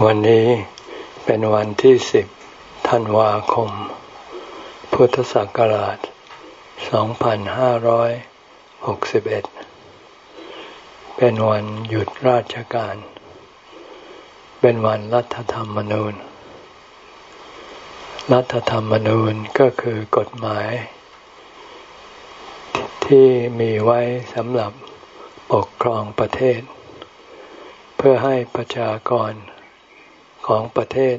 วันนี้เป็นวันที่สิบธันวาคม พุทธศักราช 2561 เป็นวันหยุดราชการ เป็นวันรัฐธรรมนูญ รัฐธรรมนูญก็คือกฎหมาย ที่มีไว้สำหรับปกครองประเทศ เพื่อให้ประชากร ของประเทศ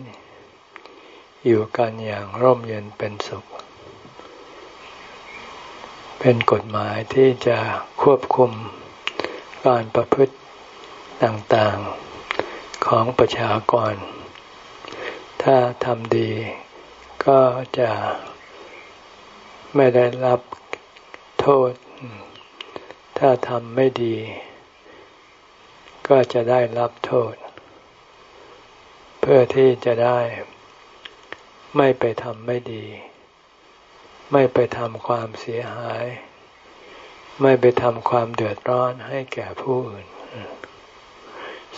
อยู่กันอย่างร่มเย็นเป็นสุข เป็นกฎหมายที่จะควบคุมการประพฤติต่างๆของประชากร ถ้าทำดีก็จะไม่ได้รับโทษ ถ้าทำไม่ดี ก็จะได้รับโทษ เพื่อที่จะได้ ไม่ไปทำไม่ดี ไม่ไปทำความเสียหาย ไม่ไปทำความเดือดร้อนให้แก่ผู้อื่น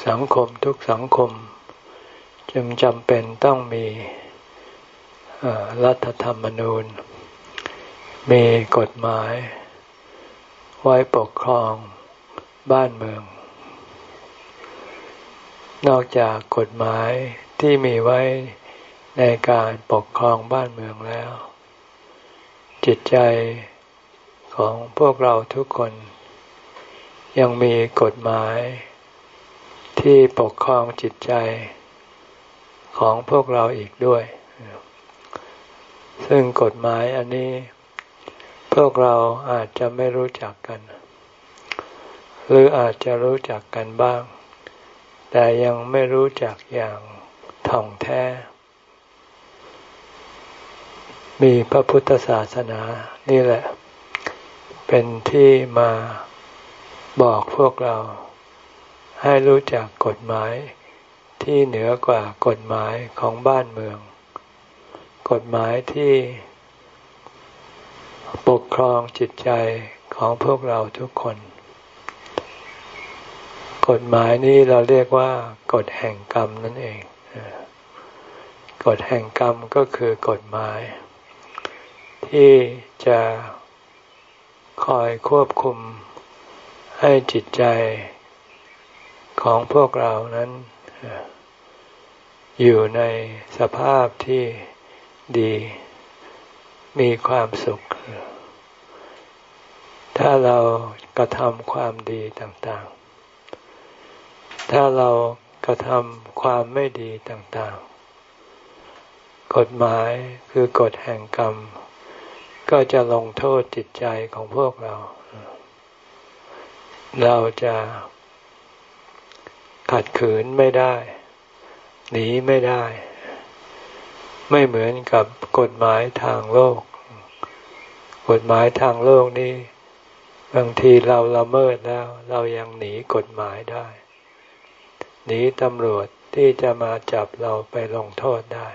สังคมทุกสังคม จึงจำเป็นต้องมีรัฐธรรมนูญ มีกฎหมาย ไว้ปกครองบ้านเมือง นอกจากกฎหมายที่มีไว้ในการปกครองบ้านเมืองแล้ว จิตใจของพวกเราทุกคน ยังมีกฎหมาย ที่ปกครองจิตใจ ของพวกเราอีกด้วย ซึ่งกฎหมายอันนี้ พวกเราอาจจะไม่รู้จักกัน หรืออาจจะรู้จักกันบ้าง แต่ยังไม่รู้จักอย่างท่องแท้ มีพระพุทธศาสนานี่แหละ เป็นที่มาบอกพวกเรา ให้รู้จักกฎหมายที่เหนือกว่ากฎหมายของบ้านเมือง กฎหมายที่ปกครองจิตใจของพวกเราทุกคน กฎหมายนี้เราเรียกว่ากฎแห่งกรรมนั่นเองกฎแห่งกรรมก็คือกฎหมาย ที่จะคอยควบคุมให้จิตใจของพวกเรานั้น อยู่ในสภาพที่ดีมีความสุข ถ้าเรากระทำความดีต่าง ถ้าเรากระทำความไม่ดีต่างๆ กฎหมายคือกฎแห่งกรรม ก็จะลงโทษจิตใจของพวกเรา เราจะขัดขืนไม่ได้ หนีไม่ได้ ไม่เหมือนกับกฎหมายทางโลก กฎหมายทางโลกนี้ บางทีเราละเมิดแล้ว เรายังหนีกฎหมายได้ หนีตำรวจที่จะมาจับเราไปลงโทษได้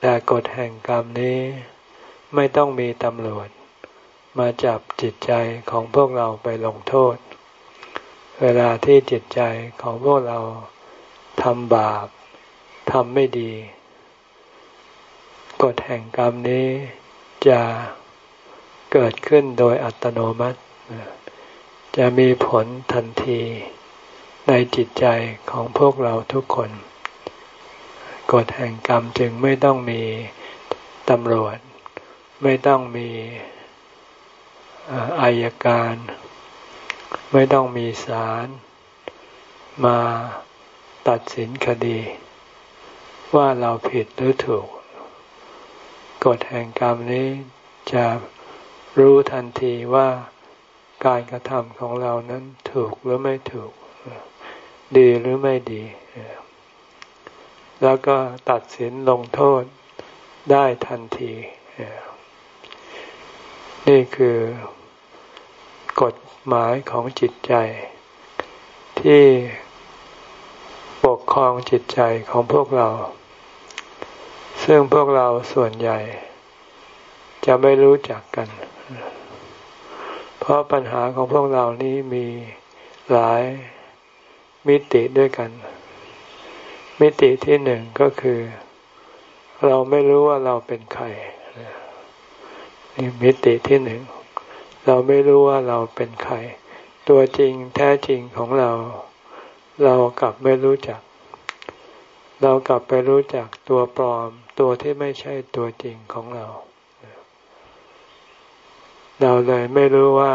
แต่กฎแห่งกรรมนี้ไม่ต้องมีตำรวจ มาจับจิตใจของพวกเราไปลงโทษ เวลาที่จิตใจของพวกเราทำบาปทำไม่ดี กฎแห่งกรรมนี้จะเกิดขึ้นโดยอัตโนมัติ จะมีผลทันที ในจิตใจของพวกเราทุกคน กฎแห่งกรรมจึงไม่ต้องมีตำรวจ ไม่ต้องมีอายการ ไม่ต้องมีศาลมาตัดสินคดี ว่าเราผิดหรือถูก กฎแห่งกรรมนี้จะรู้ทันทีว่าการกระทำของเรานั้นถูกหรือไม่ถูก ดีหรือไม่ดี แล้วก็ตัดสินลงโทษได้ทันที นี่คือกฎหมายของจิตใจ ที่ปกครองจิตใจของพวกเรา ซึ่งพวกเราส่วนใหญ่ จะไม่รู้จักกัน เพราะปัญหาของพวกเรานี้มีหลาย มิติด้วยกัน มิติที่หนึ่งก็คือ เราไม่รู้ว่าเราเป็นใครนี่มิติที่หนึ่งเราไม่รู้ว่าเราเป็นใคร ตัวจริงแท้จริงของเรา เรากลับไม่รู้จัก เรากลับไปรู้จักตัวปลอม ตัวที่ไม่ใช่ตัวจริงของเรา เราเลยไม่รู้ว่า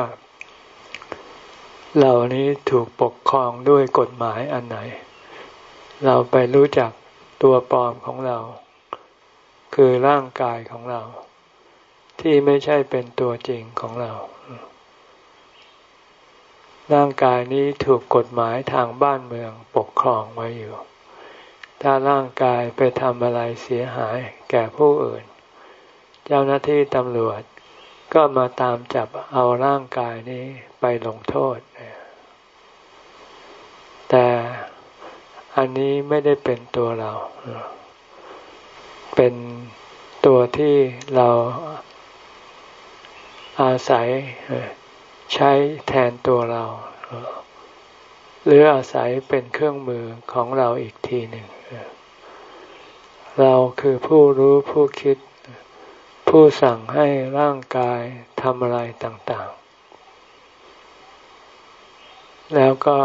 เหล่านี้ถูกปกครองด้วยกฎหมายอันไหน เราไปรู้จักตัวปลอมของเรา คือร่างกายของเรา ที่ไม่ใช่เป็นตัวจริงของเรา ร่างกายนี้ถูกกฎหมายทางบ้านเมืองปกครองไว้อยู่ ถ้าร่างกายไปทำอะไรเสียหายแก่ผู้อื่น เจ้าหน้าที่ตำรวจ ก็มาตามจับเอาร่างกายนี้ไปลงโทษ แต่อันนี้ไม่ได้เป็นตัวเรา เป็นตัวที่เราอาศัยใช้แทนตัวเรา หรืออาศัยเป็นเครื่องมือของเราอีกทีหนึ่ง เราคือผู้รู้ผู้คิด ผู้สั่งให้ร่างกายทำอะไรต่างๆ แล้วก็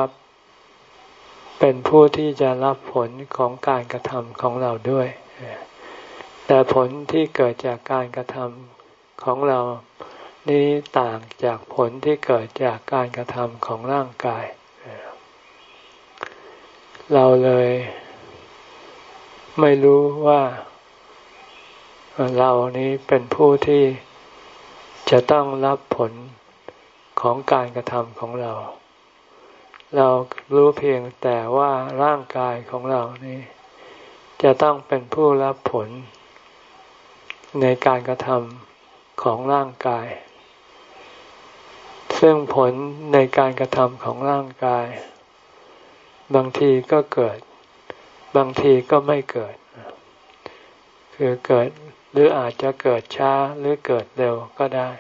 เป็นผู้ที่จะรับผลของการกระทำของเราด้วย แต่ผลที่เกิดจากการกระทำของเรานี้ต่างจากผลที่เกิดจากการกระทำของร่างกาย เราเลยไม่รู้ว่า เรานี้เป็นผู้ที่จะต้องรับผลของการกระทำของเรา เรารู้เพียงแต่ว่าร่างกายของเรานี้จะต้องเป็นผู้รับผล ในการกระทำของร่างกาย ซึ่งผลในการกระทำของร่างกาย บางทีก็เกิด บางทีก็ไม่เกิด คือเกิด หรืออาจจะเกิดช้าหรือเกิดเร็วก็ได้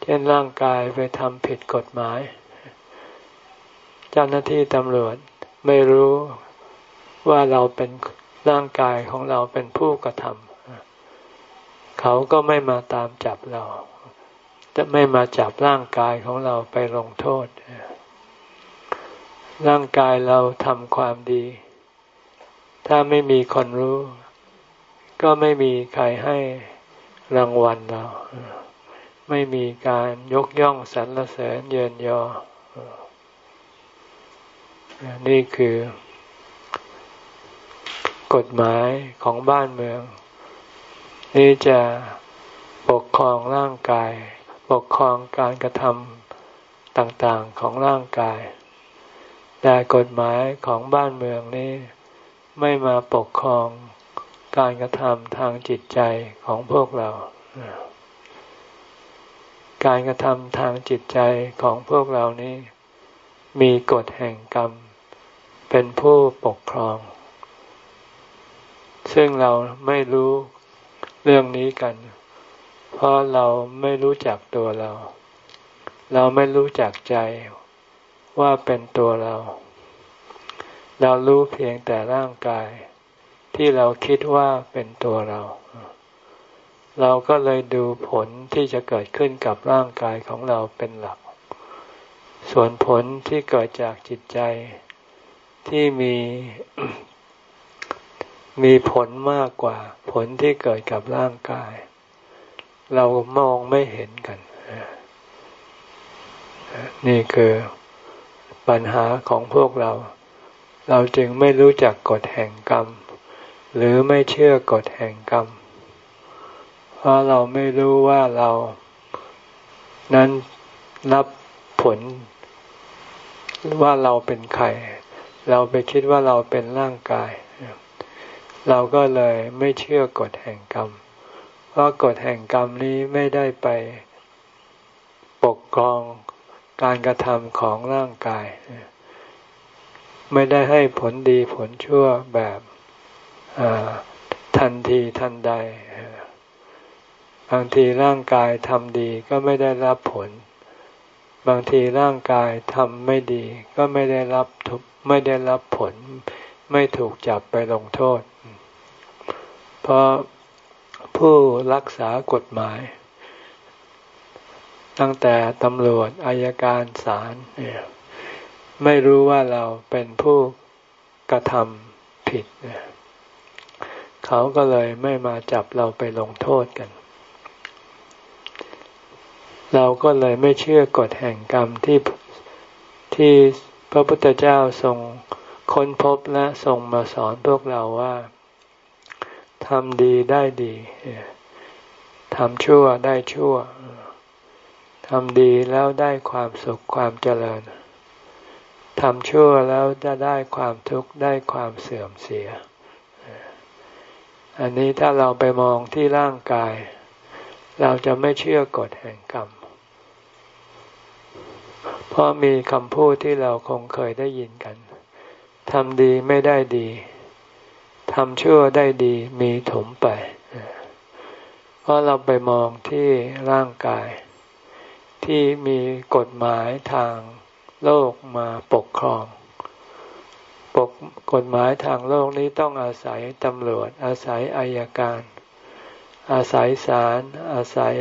เช่นร่างกายไปทำผิดกฎหมาย เจ้าหน้าที่ตำรวจไม่รู้ว่าเราเป็นร่างกายของเราเป็นผู้กระทำเขาก็ไม่มาตามจับเรา จะไม่มาจับร่างกายของเราไปลงโทษ ร่างกายเราทำความดี ถ้าไม่มีคนรู้ ก็ไม่มีใครให้รางวัลเรา ไม่มีการยกย่องสรรเสริญเยินยอ นี่คือกฎหมายของบ้านเมือง นี่จะปกครองร่างกาย ปกครองการกระทำต่างๆของร่างกาย แต่กฎหมายของบ้านเมืองนี้ไม่มาปกครอง การกระทำทางจิตใจของพวกเรา การกระทำทางจิตใจของพวกเรานี้ มีกฎแห่งกรรม เป็นผู้ปกครอง ซึ่งเราไม่รู้เรื่องนี้กัน เพราะเราไม่รู้จักตัวเรา เราไม่รู้จักใจว่าเป็นตัวเรา เรารู้เพียงแต่ร่างกาย ที่เราคิดว่าเป็นตัวเรา เราก็เลยดูผลที่จะเกิดขึ้นกับร่างกายของเราเป็นหลัก ส่วนผลที่เกิดจากจิตใจที่มีมีผลมากกว่า ผลที่เกิดกับร่างกาย เรามองไม่เห็นกัน นี่คือปัญหาของพวกเรา เราจึงไม่รู้จักกฎแห่งกรรม หรือไม่เชื่อกฎแห่งกรรม เพราะเราไม่รู้ว่าเรานั้นรับผลว่าเราเป็นใคร เราไปคิดว่าเราเป็นร่างกาย เราก็เลยไม่เชื่อกฎแห่งกรรม เพราะกฎแห่งกรรมนี้ไม่ได้ไปปกครองการกระทำของร่างกาย ไม่ได้ให้ผลดีผลชั่วแบบ ทันทีทันใด บางทีร่างกายทำดีก็ไม่ได้รับผล บางทีร่างกายทำไม่ดี ก็ไม่ได้รับทุกไม่ได้รับผล ไม่ถูกจับไปลงโทษ เพราะผู้รักษากฎหมาย ตั้งแต่ตำรวจอายการศาลไม่รู้ว่าเราเป็นผู้กระทำผิดเนี่ย เขาก็เลยไม่มาจับเราไปลงโทษกัน เราก็เลยไม่เชื่อกฎแห่งกรรมที่ที่พระพุทธเจ้าทรงค้นพบและทรงมาสอนพวกเราว่าทำดีได้ดีทำชั่วได้ชั่วทำดีแล้วได้ความสุขความเจริญทำชั่วแล้วจะได้ความทุกข์ได้ความเสื่อมเสีย อันนี้ถ้าเราไปมองที่ร่างกาย เราจะไม่เชื่อกฎแห่งกรรม เพราะมีคำพูดที่เราคงเคยได้ยินกันทำดีไม่ได้ดีทำชั่วได้ดีมีถมไป เพราะเราไปมองที่ร่างกาย ที่มีกฎหมายทางโลกมาปกครอง ปกกฎหมายทางโลกนี้ต้องอาศัยตำรวจ อาศัยอายการ อาศัยศาลอาศัย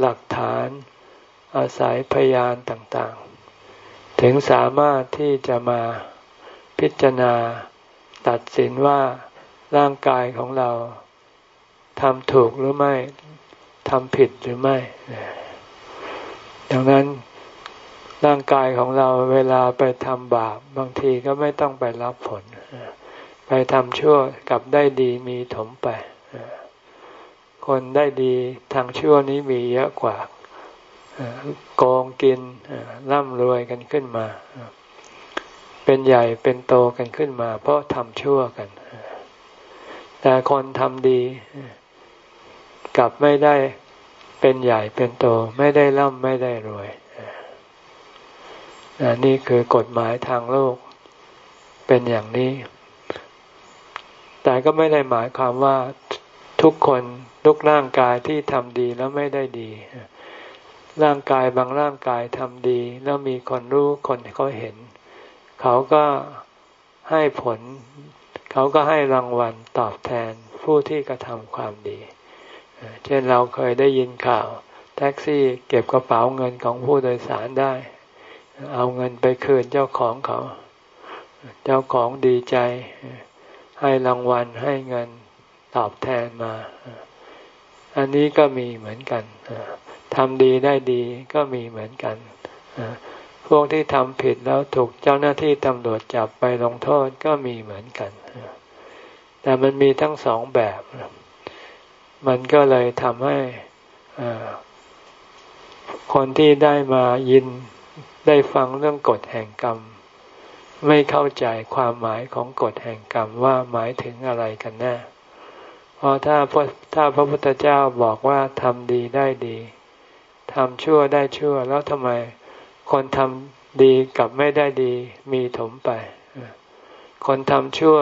หลักฐาน อาศัยพยานต่างๆ ถึงสามารถที่จะมาพิจารณาตัดสินว่าร่างกายของเราทำถูกหรือไม่ทำผิดหรือไม่ ดังนั้น ร่างกายของเราเวลาไปทำบาปบางทีก็ไม่ต้องไปรับผล ไปทำชั่วกับได้ดีมีถมไป คนได้ดีทางชั่วนี้มีเยอะกว่าโกงกินร่ำรวยกันขึ้นมา เป็นใหญ่เป็นโตกันขึ้นมา เพราะทำชั่วกัน แต่คนทำดี กลับไม่ได้เป็นใหญ่เป็นโต ไม่ได้ร่ำไม่ได้รวย นี่คือกฎหมายทางโลกเป็นอย่างนี้ แต่ก็ไม่ได้หมายความว่าทุกคนทุกร่างกายที่ทำดีแล้วไม่ได้ดี ร่างกายบางร่างกายทำดี แล้วมีคนรู้คนเขาเห็น เขาก็ให้ผล เขาก็ให้รางวัลตอบแทนผู้ที่กระทำความดี เช่นเราเคยได้ยินข่าว แท็กซี่เก็บกระเป๋าเงินของผู้โดยสารได้ เอาเงินไปคืนเจ้าของเขา เจ้าของดีใจ ให้รางวัลให้เงินตอบแทนมา อันนี้ก็มีเหมือนกันทำดีได้ดีก็มีเหมือนกันพวกที่ทำผิดแล้วถูกเจ้าหน้าที่ตำรวจจับไปลงโทษก็มีเหมือนกัน แต่มันมีทั้งสองแบบ มันก็เลยทำให้คนที่ได้มายิน ได้ฟังเรื่องกฎแห่งกรรม ไม่เข้าใจความหมายของกฎแห่งกรรมว่าหมายถึงอะไรกันแน่เพราะถ้าพระถ้าพระพุทธเจ้าบอกว่าทำดีได้ดีทำชั่วได้ชั่ว แล้วทำไมคนทำดีกับไม่ได้ดีมีถมไป คนทำชั่ว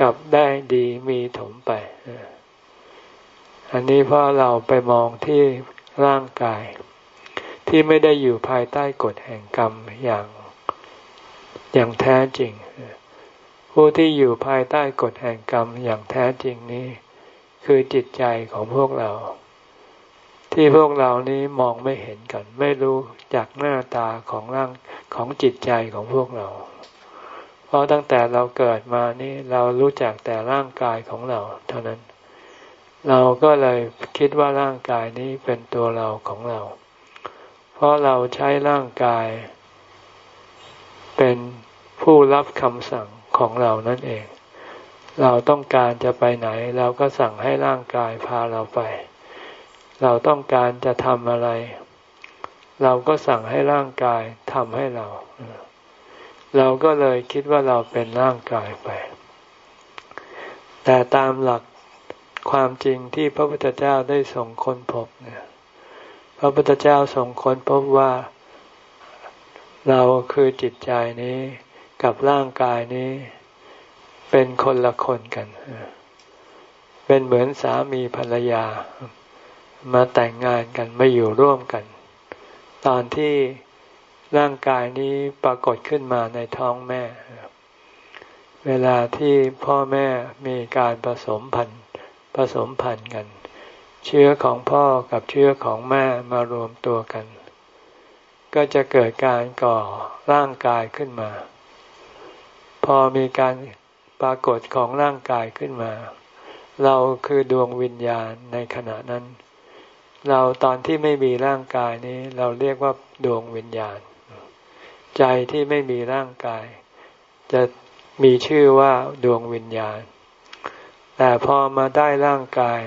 กับได้ดีมีถมไป อันนี้เพราะเราไปมองที่ร่างกาย ที่ไม่ได้อยู่ภายใต้กฎแห่งกรรมอย่างอย่างแท้จริง ผู้ที่อยู่ภายใต้กฎแห่งกรรมอย่างแท้จริงนี้ คือจิตใจของพวกเรา ที่พวกเรานี้มองไม่เห็นกัน ไม่รู้จากหน้าตาของร่างของจิตใจของพวกเรา เพราะตั้งแต่เราเกิดมานี่เรารู้จักแต่ร่างกายของเรา เท่านั้น เราก็เลยคิดว่าร่างกายนี้เป็นตัวเราของเรา เพราะเราใช้ร่างกาย เป็นผู้รับคำสั่งของเรานั่นเอง เราต้องการจะไปไหน เราก็สั่งให้ร่างกายพาเราไป เราต้องการจะทำอะไร เราก็สั่งให้ร่างกายทำให้เรา เราก็เลยคิดว่าเราเป็นร่างกายไป แต่ตามหลักความจริงที่พระพุทธเจ้าได้ส่งคนพบเนี่ย พระพุทธเจ้าทรงค้นพบว่า เราคือจิตใจนี้กับร่างกายนี้ เป็นคนละคนกัน เป็นเหมือนสามีภรรยา มาแต่งงานกันมาอยู่ร่วมกัน ตอนที่ร่างกายนี้ปรากฏขึ้นมาในท้องแม่ เวลาที่พ่อแม่มีการผสมพันธุ์ผสมพันธุ์กัน เชื้อของพ่อกับเชื้อของแม่มารวมตัวกัน ก็จะเกิดการก่อร่างกายขึ้นมา พอมีการปรากฏของร่างกายขึ้นมา เราคือดวงวิญญาณในขณะนั้น เราตอนที่ไม่มีร่างกายนี้ เราเรียกว่าดวงวิญญาณ ใจที่ไม่มีร่างกาย จะมีชื่อว่าดวงวิญญาณ แต่พอมาได้ร่างกาย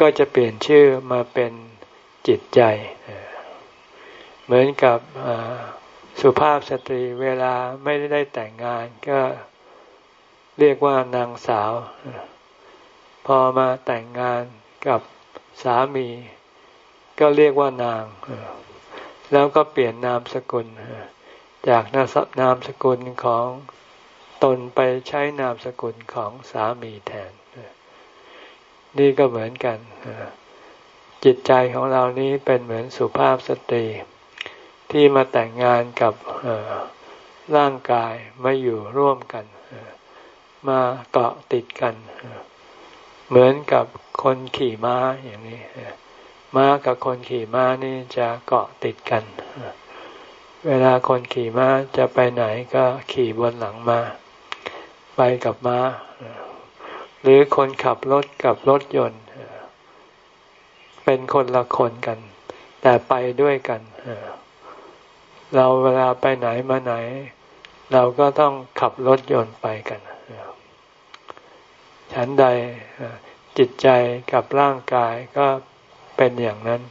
ก็จะเปลี่ยนชื่อมาเป็นจิตใจ เหมือนกับสุภาพสตรีเวลาไม่ได้แต่งงานก็เรียกว่านางสาว พอมาแต่งงานกับสามี ก็เรียกว่านาง แล้วก็เปลี่ยนนามสกุล จากนามสกุลของตนไปใช้นามสกุลของสามีแทน นี่ก็เหมือนกันจิตใจของเรานี้เป็นเหมือนสุภาพสตรี ที่มาแต่งงานกับร่างกายมาอยู่ร่วมกัน มาเกาะติดกัน เหมือนกับคนขี่ม้าอย่างนี้ม้ากับคนขี่ม้านี่จะเกาะติดกัน เวลาคนขี่ม้าจะไปไหนก็ขี่บนหลังมา้าไปกับมา้า หรือคนขับรถกับรถยนต์เป็นคนละคนกัน แต่ไปด้วยกันเราเวลาไปไหนมาไหน เราก็ต้องขับรถยนต์ไปกันฉันใดจิตใจกับร่างกายก็เป็นอย่างนั้น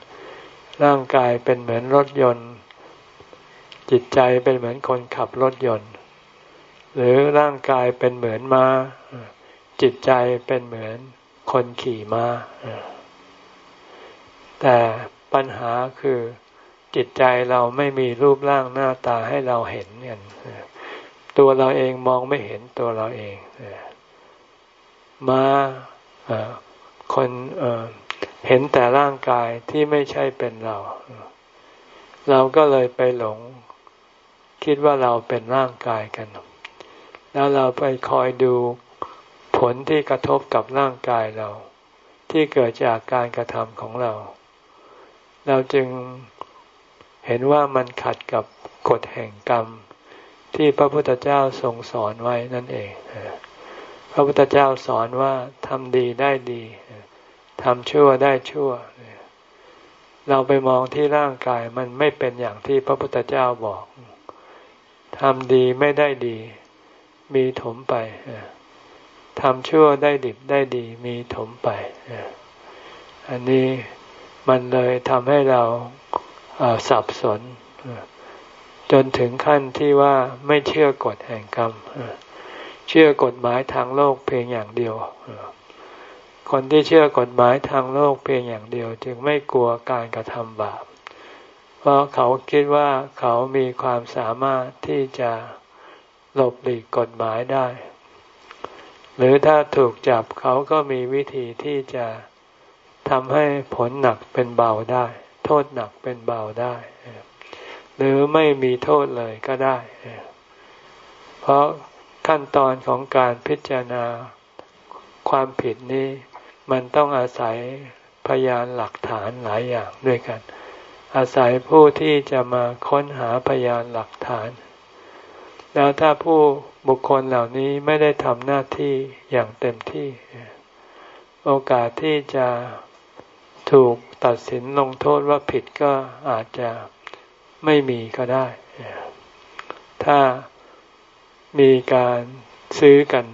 ร่างกายเป็นเหมือนรถยนต์ จิตใจเป็นเหมือนคนขับรถยนต์ หรือร่างกายเป็นเหมือนมา้า จิตใจเป็นเหมือนคนขี่มา้าแต่ปัญหาคือจิตใจเราไม่มีรูปร่างหน้าตาให้เราเห็นกันตัวเราเองมองไม่เห็นตัวเราเองมาคนเห็นแต่ร่างกายที่ไม่ใช่เป็นเรา เราก็เลยไปหลง คิดว่าเราเป็นร่างกายกัน แล้วเราไปคอยดู ผลที่กระทบกับร่างกายเรา ที่เกิดจากการกระทำของเรา เราจึงเห็นว่ามันขัดกับกฎแห่งกรรม ที่พระพุทธเจ้าทรงสอนไว้นั่นเอง พระพุทธเจ้าสอนว่าทำดีได้ดีทำชั่วได้ชั่ว เราไปมองที่ร่างกายมันไม่เป็นอย่างที่พระพุทธเจ้าบอกทำดีไม่ได้ดี มีถมไป ทำชั่วได้ดิบได้ดีมีถมไป อันนี้มันเลยทำให้เราสับสน จนถึงขั้นที่ว่าไม่เชื่อกฎแห่งกรรม เชื่อกฎหมายทางโลกเพียงอย่างเดียว คนที่เชื่อกฎหมายทางโลกเพียงอย่างเดียว จึงไม่กลัวการกระทำบาป เพราะเขาคิดว่าเขามีความสามารถที่จะหลบหลีกกฎหมายได้ หรือถ้าถูกจับเขาก็มีวิธีที่จะทำให้ผลหนักเป็นเบาได้ โทษหนักเป็นเบาได้ หรือไม่มีโทษเลยก็ได้ เพราะขั้นตอนของการพิจารณาความผิดนี้มันต้องอาศัยพยานหลักฐานหลายอย่างด้วยกัน อาศัยผู้ที่จะมาค้นหาพยานหลักฐาน แล้วถ้าผู้ บุคคลเหล่านี้ไม่ได้ทำหน้าที่อย่างเต็มที่ โอกาสที่จะถูกตัดสินลงโทษว่าผิดก็อาจจะไม่มีก็ได้ ถ้ามีการซื้อกัน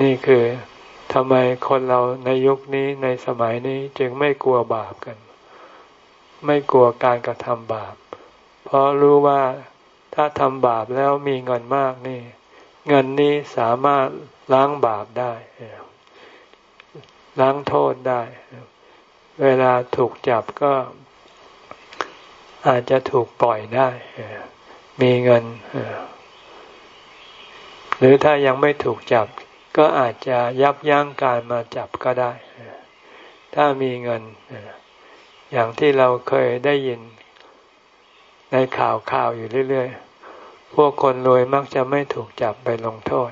นี่คือทำไมคนเราในยุคนี้ในสมัยนี้จึงไม่กลัวบาปกัน ไม่กลัวการกระทำบาป เพราะรู้ว่า ถ้าทำบาปแล้วมีเงินมากนี่ เงินนี้สามารถล้างบาปได้ ล้างโทษได้ เวลาถูกจับก็อาจจะถูกปล่อยได้ มีเงิน หรือถ้ายังไม่ถูกจับ ก็อาจจะยับยั้งการมาจับก็ได้ ถ้ามีเงิน อย่างที่เราเคยได้ยิน ในข่าวข่าวอยู่เรื่อยๆ พวกคนรวยมักจะไม่ถูกจับไปลงโทษ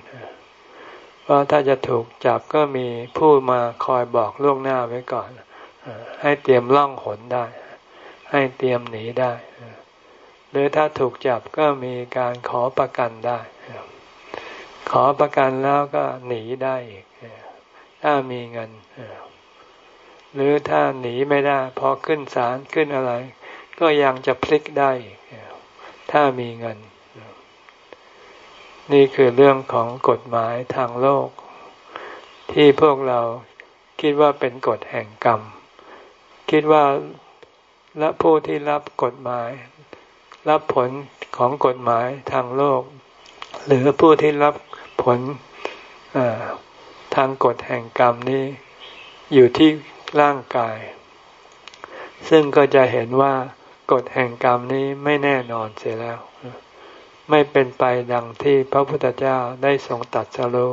เพราะถ้าจะถูกจับก็มีผู้มาคอยบอกล่วงหน้าไว้ก่อน ให้เตรียมล่องหนได้ ให้เตรียมหนีได้ หรือถ้าถูกจับก็มีการขอประกันได้ ขอประกันแล้วก็หนีได้อีก ถ้ามีเงิน หรือถ้าหนีไม่ได้พอขึ้นศาลขึ้นอะไร ก็ยังจะพลิกได้ ถ้ามีเงิน นี่คือเรื่องของกฎหมายทางโลก ที่พวกเราคิดว่าเป็นกฎแห่งกรรม คิดว่าและผู้ที่รับกฎหมาย รับผลของกฎหมายทางโลก หรือผู้ที่รับผลทางกฎแห่งกรรมนี้อยู่ที่ร่างกาย ซึ่งก็จะเห็นว่า กฎแห่งกรรมนี้ไม่แน่นอนเสียแล้ว ไม่เป็นไปดังที่พระพุทธเจ้าได้ทรงตัดสรุ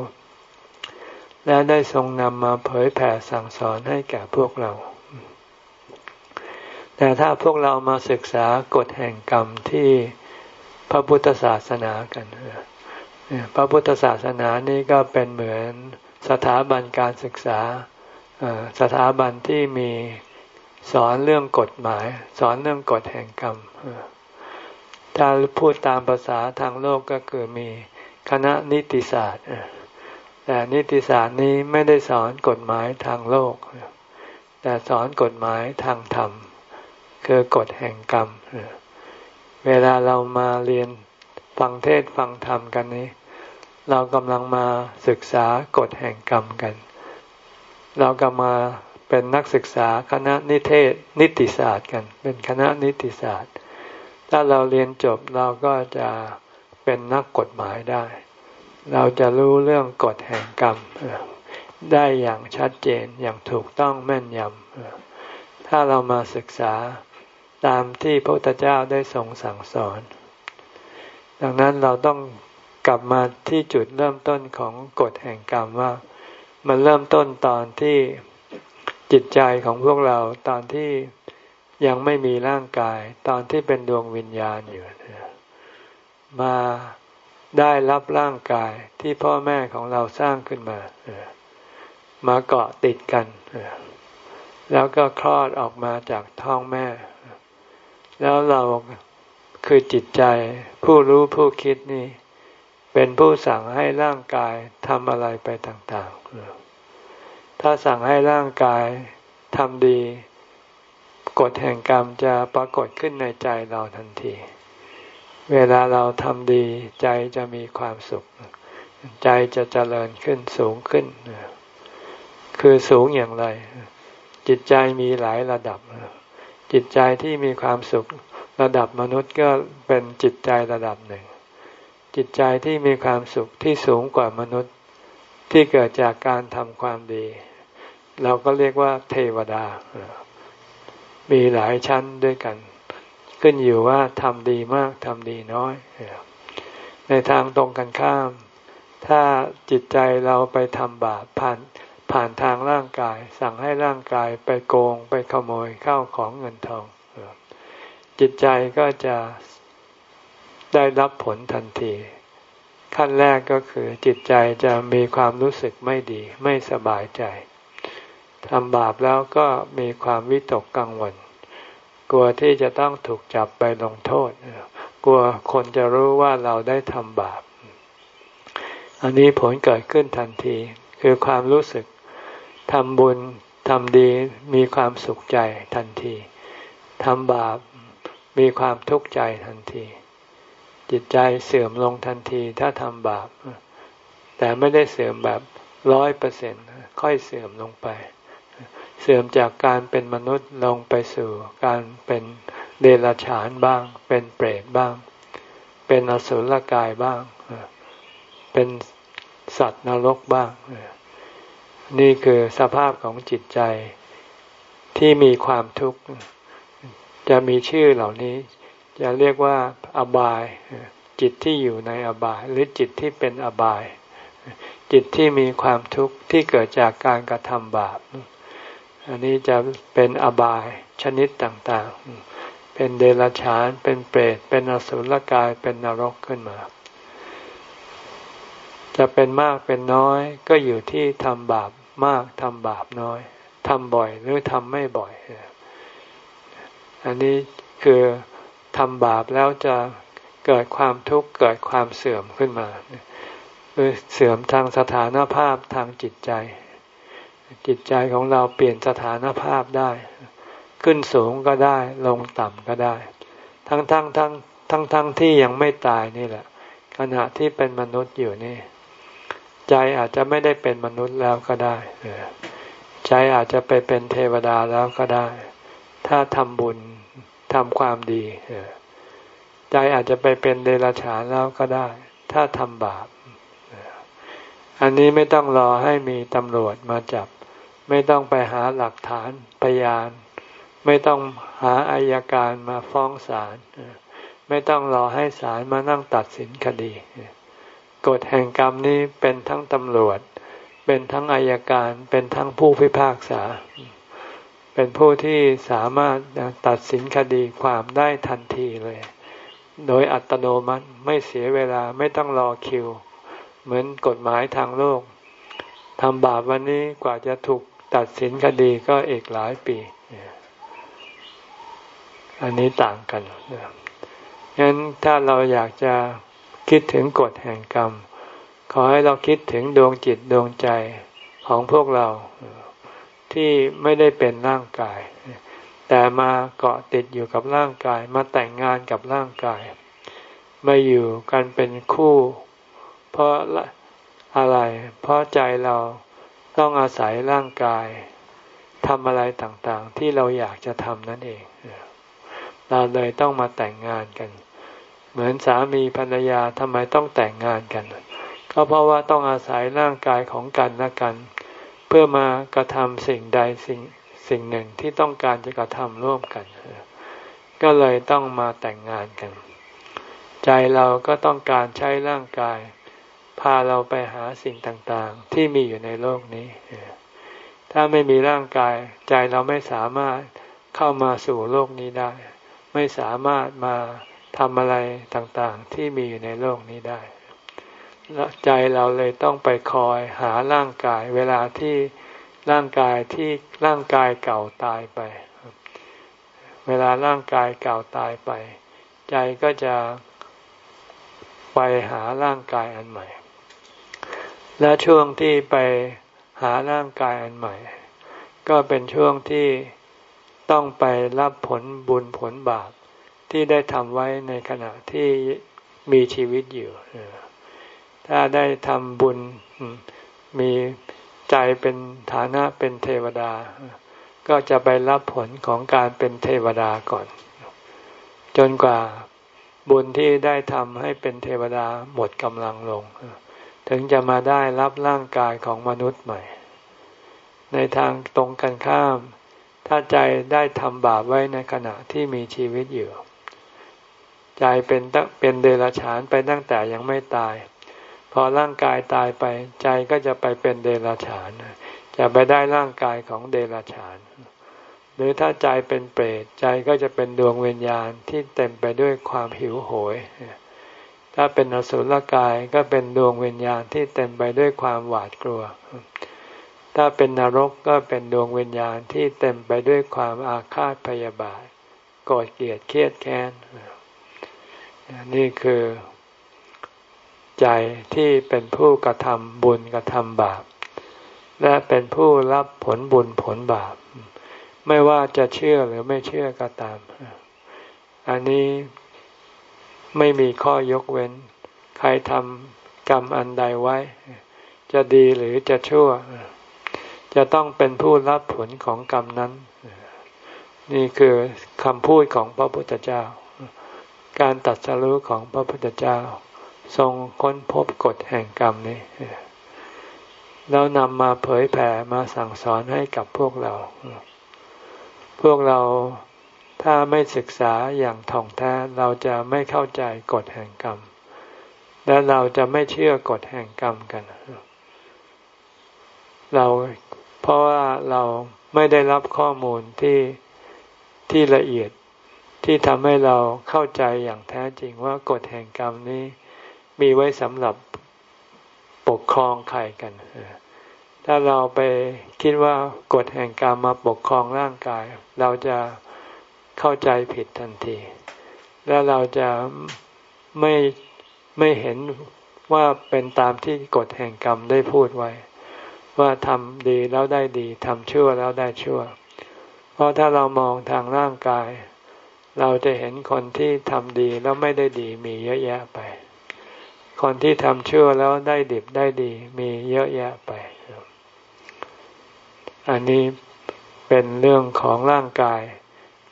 และได้ทรงนำมาเผยแผ่สั่งสอนให้แก่พวกเรา แต่ถ้าพวกเรามาศึกษากฎแห่งกรรมที่พระพุทธศาสนากัน พระพุทธศาสนานี่ก็เป็นเหมือนสถาบันการศึกษาสถาบันที่มี สอนเรื่องกฎหมาย สอนเรื่องกฎแห่งกรรมถ้าพูดตามภาษาทางโลกก็คือมีคณะนิติศาสตร์แต่นิติศาสตร์นี้ไม่ได้สอนกฎหมายทางโลก แต่สอนกฎหมายทางธรรม คือกฎแห่งกรรม เวลาเรามาเรียนฟังเทศฟังธรรมกันนี้ เรากำลังมาศึกษากฎแห่งกรรมกัน เราก็มา เป็นนักศึกษาคณะนิเทศนิติศาสตร์กัน เป็นคณะนิติศาสตร์ ถ้าเราเรียนจบเราก็จะเป็นนักกฎหมายได้ เราจะรู้เรื่องกฎแห่งกรรมได้อย่างชัดเจนอย่างถูกต้องแม่นยำถ้าเรามาศึกษาตามที่พระพุทธเจ้าได้ทรงสั่งสอน ดังนั้นเราต้องกลับมาที่จุดเริ่มต้นของกฎแห่งกรรมว่า มันเริ่มต้นตอนที่ จิตใจของพวกเราตอนที่ยังไม่มีร่างกาย ตอนที่เป็นดวงวิญญาณอยู่มาได้รับร่างกายที่พ่อแม่ของเราสร้างขึ้นมามาเกาะติดกันแล้วก็คลอดออกมาจากท้องแม่ แล้วเราคือจิตใจ ผู้รู้ผู้คิดนี่ เป็นผู้สั่งให้ร่างกายทำอะไรไปต่าง ถ้าสั่งให้ร่างกายทำดี กฎแห่งกรรมจะปรากฏขึ้นในใจเราทันที เวลาเราทำดี ใจจะมีความสุข ใจจะเจริญขึ้นสูงขึ้น คือสูงอย่างไร จิตใจมีหลายระดับ จิตใจที่มีความสุขระดับมนุษย์ก็เป็นจิตใจระดับหนึ่ง จิตใจที่มีความสุขที่สูงกว่ามนุษย์ที่เกิดจากการทำความดี เราก็เรียกว่าเทวดา มีหลายชั้นด้วยกัน ขึ้นอยู่ว่าทำดีมากทำดีน้อย ในทางตรงกันข้าม ถ้าจิตใจเราไปทำบาปผ่านผ่านทางร่างกาย สั่งให้ร่างกายไปโกงไปขโมยเข้าของเงินทอง จิตใจก็จะได้รับผลทันที ขั้นแรกก็คือจิตใจจะมีความรู้สึกไม่ดี ไม่สบายใจ ทำบาปแล้วก็มีความวิตกกังวล กลัวที่จะต้องถูกจับไปลงโทษ กลัวคนจะรู้ว่าเราได้ทำบาป อันนี้ผลเกิดขึ้นทันที คือความรู้สึกทำบุญทำดีมีความสุขใจทันทีทำบาปมีความทุกข์ใจทันที จิตใจเสื่อมลงทันทีถ้าทำบาป แต่ไม่ได้เสื่อมแบบร้อยเปอร์เซ็นค่อยเสื่อมลงไป เสื่อมจากการเป็นมนุษย์ลงไปสู่การเป็นเดรัจฉานบ้าง เป็นเปรตบ้าง เป็นอสุรกายบ้าง เป็นสัตว์นรกบ้าง นี่คือสภาพของจิตใจที่มีความทุกข์จะมีชื่อเหล่านี้ จะเรียกว่าอบาย จิตที่อยู่ในอบาย หรือจิตที่เป็นอบาย จิตที่มีความทุกข์ที่เกิดจากการกระทำบาป อันนี้จะเป็นอบายชนิดต่างๆ เป็นเดรัจฉาน เป็นเปรต เป็นอสุรกาย เป็นนรกขึ้นมา จะเป็นมากเป็นน้อย ก็อยู่ที่ทำบาปมากทำบาปน้อยทำบ่อยหรือทำไม่บ่อย อันนี้คือทำบาปแล้วจะเกิดความทุกข์เกิดความเสื่อมขึ้นมา คือเสื่อมทางสถานภาพทางจิตใจ จิตใจของเราเปลี่ยนสถานภาพได้ ขึ้นสูงก็ได้ ลงต่ำก็ได้ ทั้งทั้งทั้งทั้งทั้งที่ยังไม่ตายนี่แหละ ขณะที่เป็นมนุษย์อยู่นี่ ใจอาจจะไม่ได้เป็นมนุษย์แล้วก็ได้ใจอาจจะไปเป็นเทวดาแล้วก็ได้ ถ้าทำบุญทำความดีใจอาจจะไปเป็นเดรัจฉานแล้วก็ได้ ถ้าทำบาปอันนี้ไม่ต้องรอให้มีตำรวจมาจับ ไม่ต้องไปหาหลักฐานพยาน ไม่ต้องหาอายการมาฟ้องศาลไม่ต้องรอให้ศาลมานั่งตัดสินคดีกฎแห่งกรรมนี้เป็นทั้งตำรวจ เป็นทั้งอายการเป็นทั้งผู้พิพากษา เป็นผู้ที่สามารถตัดสินคดีความได้ทันทีเลย โดยอัตโนมัติไม่เสียเวลาไม่ต้องรอคิว เหมือนกฎหมายทางโลกทำบาปวันนี้กว่าจะถูก ตัดสินคดีก็อีกหลายปี อันนี้ต่างกันงั้นถ้าเราอยากจะคิดถึงกฎแห่งกรรม ขอให้เราคิดถึงดวงจิตดวงใจของพวกเราที่ไม่ได้เป็นร่างกาย แต่มาเกาะติดอยู่กับร่างกาย มาแต่งงานกับร่างกาย มาอยู่กันเป็นคู่ เพราะอะไร เพราะใจเรา ต้องอาศัยร่างกายทำอะไรต่างๆ ที่เราอยากจะทำนั่นเอง เราเลยต้องมาแต่งงานกัน เหมือนสามีภรรยาทำไมต้องแต่งงานกัน ก็เพราะว่าต้องอาศัยร่างกายของกันและกัน เพื่อมากระทำสิ่งใดสิ่งสิ่งหนึ่งที่ต้องการจะกระทำร่วมกัน ก็เลยต้องมาแต่งงานกัน ใจเราก็ต้องการใช้ร่างกาย พาเราไปหาสิ่งต่างๆ ที่มีอยู่ในโลกนี้ ถ้าไม่มีร่างกายใจเราไม่สามารถเข้ามาสู่โลกนี้ได้ ไม่สามารถมาทำอะไรต่างๆ ที่มีอยู่ในโลกนี้ได้ใจเราเลยต้องไปคอยหาร่างกาย เวลาที่ร่างกายที่ร่างกายเก่าตายไป เวลาร่างกายเก่าตายไป ใจก็จะไปหาร่างกายอันใหม่ และช่วงที่ไปหาร่างกายอันใหม่ ก็เป็นช่วงที่ต้องไปรับผลบุญผลบาปที่ได้ทำไว้ในขณะที่มีชีวิตอยู่ ถ้าได้ทำบุญมีใจเป็นฐานะเป็นเทวดา ก็จะไปรับผลของการเป็นเทวดาก่อน จนกว่าบุญที่ได้ทำให้เป็นเทวดาหมดกำลังลง ถึงจะมาได้รับร่างกายของมนุษย์ใหม่ ในทางตรงกันข้าม ถ้าใจได้ทำบาปไว้ในขณะที่มีชีวิตอยู่ ใจเป็นเป็นเดรัจฉานไปตั้งแต่ยังไม่ตาย พอร่างกายตายไป ใจก็จะไปเป็นเดรัจฉาน จะไปได้ร่างกายของเดรัจฉาน หรือถ้าใจเป็นเปรตใจก็จะเป็นดวงวิญญาณที่เต็มไปด้วยความหิวโหย ถ้าเป็นอสุรกายก็เป็นดวงวิญญาณที่เต็มไปด้วยความหวาดกลัว ถ้าเป็นนรกก็เป็นดวงวิญญาณที่เต็มไปด้วยความอาฆาตพยาบาทโกรธเกลียดเครียดแค้น นี่คือใจที่เป็นผู้กระทำบุญกระทำบาป และเป็นผู้รับผลบุญผลบาป ไม่ว่าจะเชื่อหรือไม่เชื่อก็ตาม อันนี้ ไม่มีข้อยกเว้น ใครทำกรรมอันใดไว้ จะดีหรือจะชั่ว จะต้องเป็นผู้รับผลของกรรมนั้น นี่คือคำพูดของพระพุทธเจ้า การตัดสรู้ของพระพุทธเจ้า ทรงค้นพบกฎแห่งกรรมนี้แล้วนำมาเผยแผ่มาสั่งสอนให้กับพวกเรา พวกเรา ถ้าไม่ศึกษาอย่างท่องแท้เราจะไม่เข้าใจกฎแห่งกรรม และเราจะไม่เชื่อกฎแห่งกรรมกัน เราเพราะว่าเราไม่ได้รับข้อมูลที่ที่ละเอียดที่ทำให้เราเข้าใจอย่างแท้จริงว่ากฎแห่งกรรมนี้มีไว้สำหรับปกครองใครกัน ถ้าเราไปคิดว่ากฎแห่งกรรมมาปกครองร่างกาย เราจะ เข้าใจผิดทันที แล้วเราจะไม่ไม่เห็นว่าเป็นตามที่กฎแห่งกรรมได้พูดไว้ ว่าทำดีแล้วได้ดีทำชั่วแล้วได้ชั่ว เพราะถ้าเรามองทางร่างกาย เราจะเห็นคนที่ทำดีแล้วไม่ได้ดีมีเยอะแยะไป คนที่ทำชั่วแล้วได้ดิบได้ดีมีเยอะแยะไป อันนี้เป็นเรื่องของร่างกาย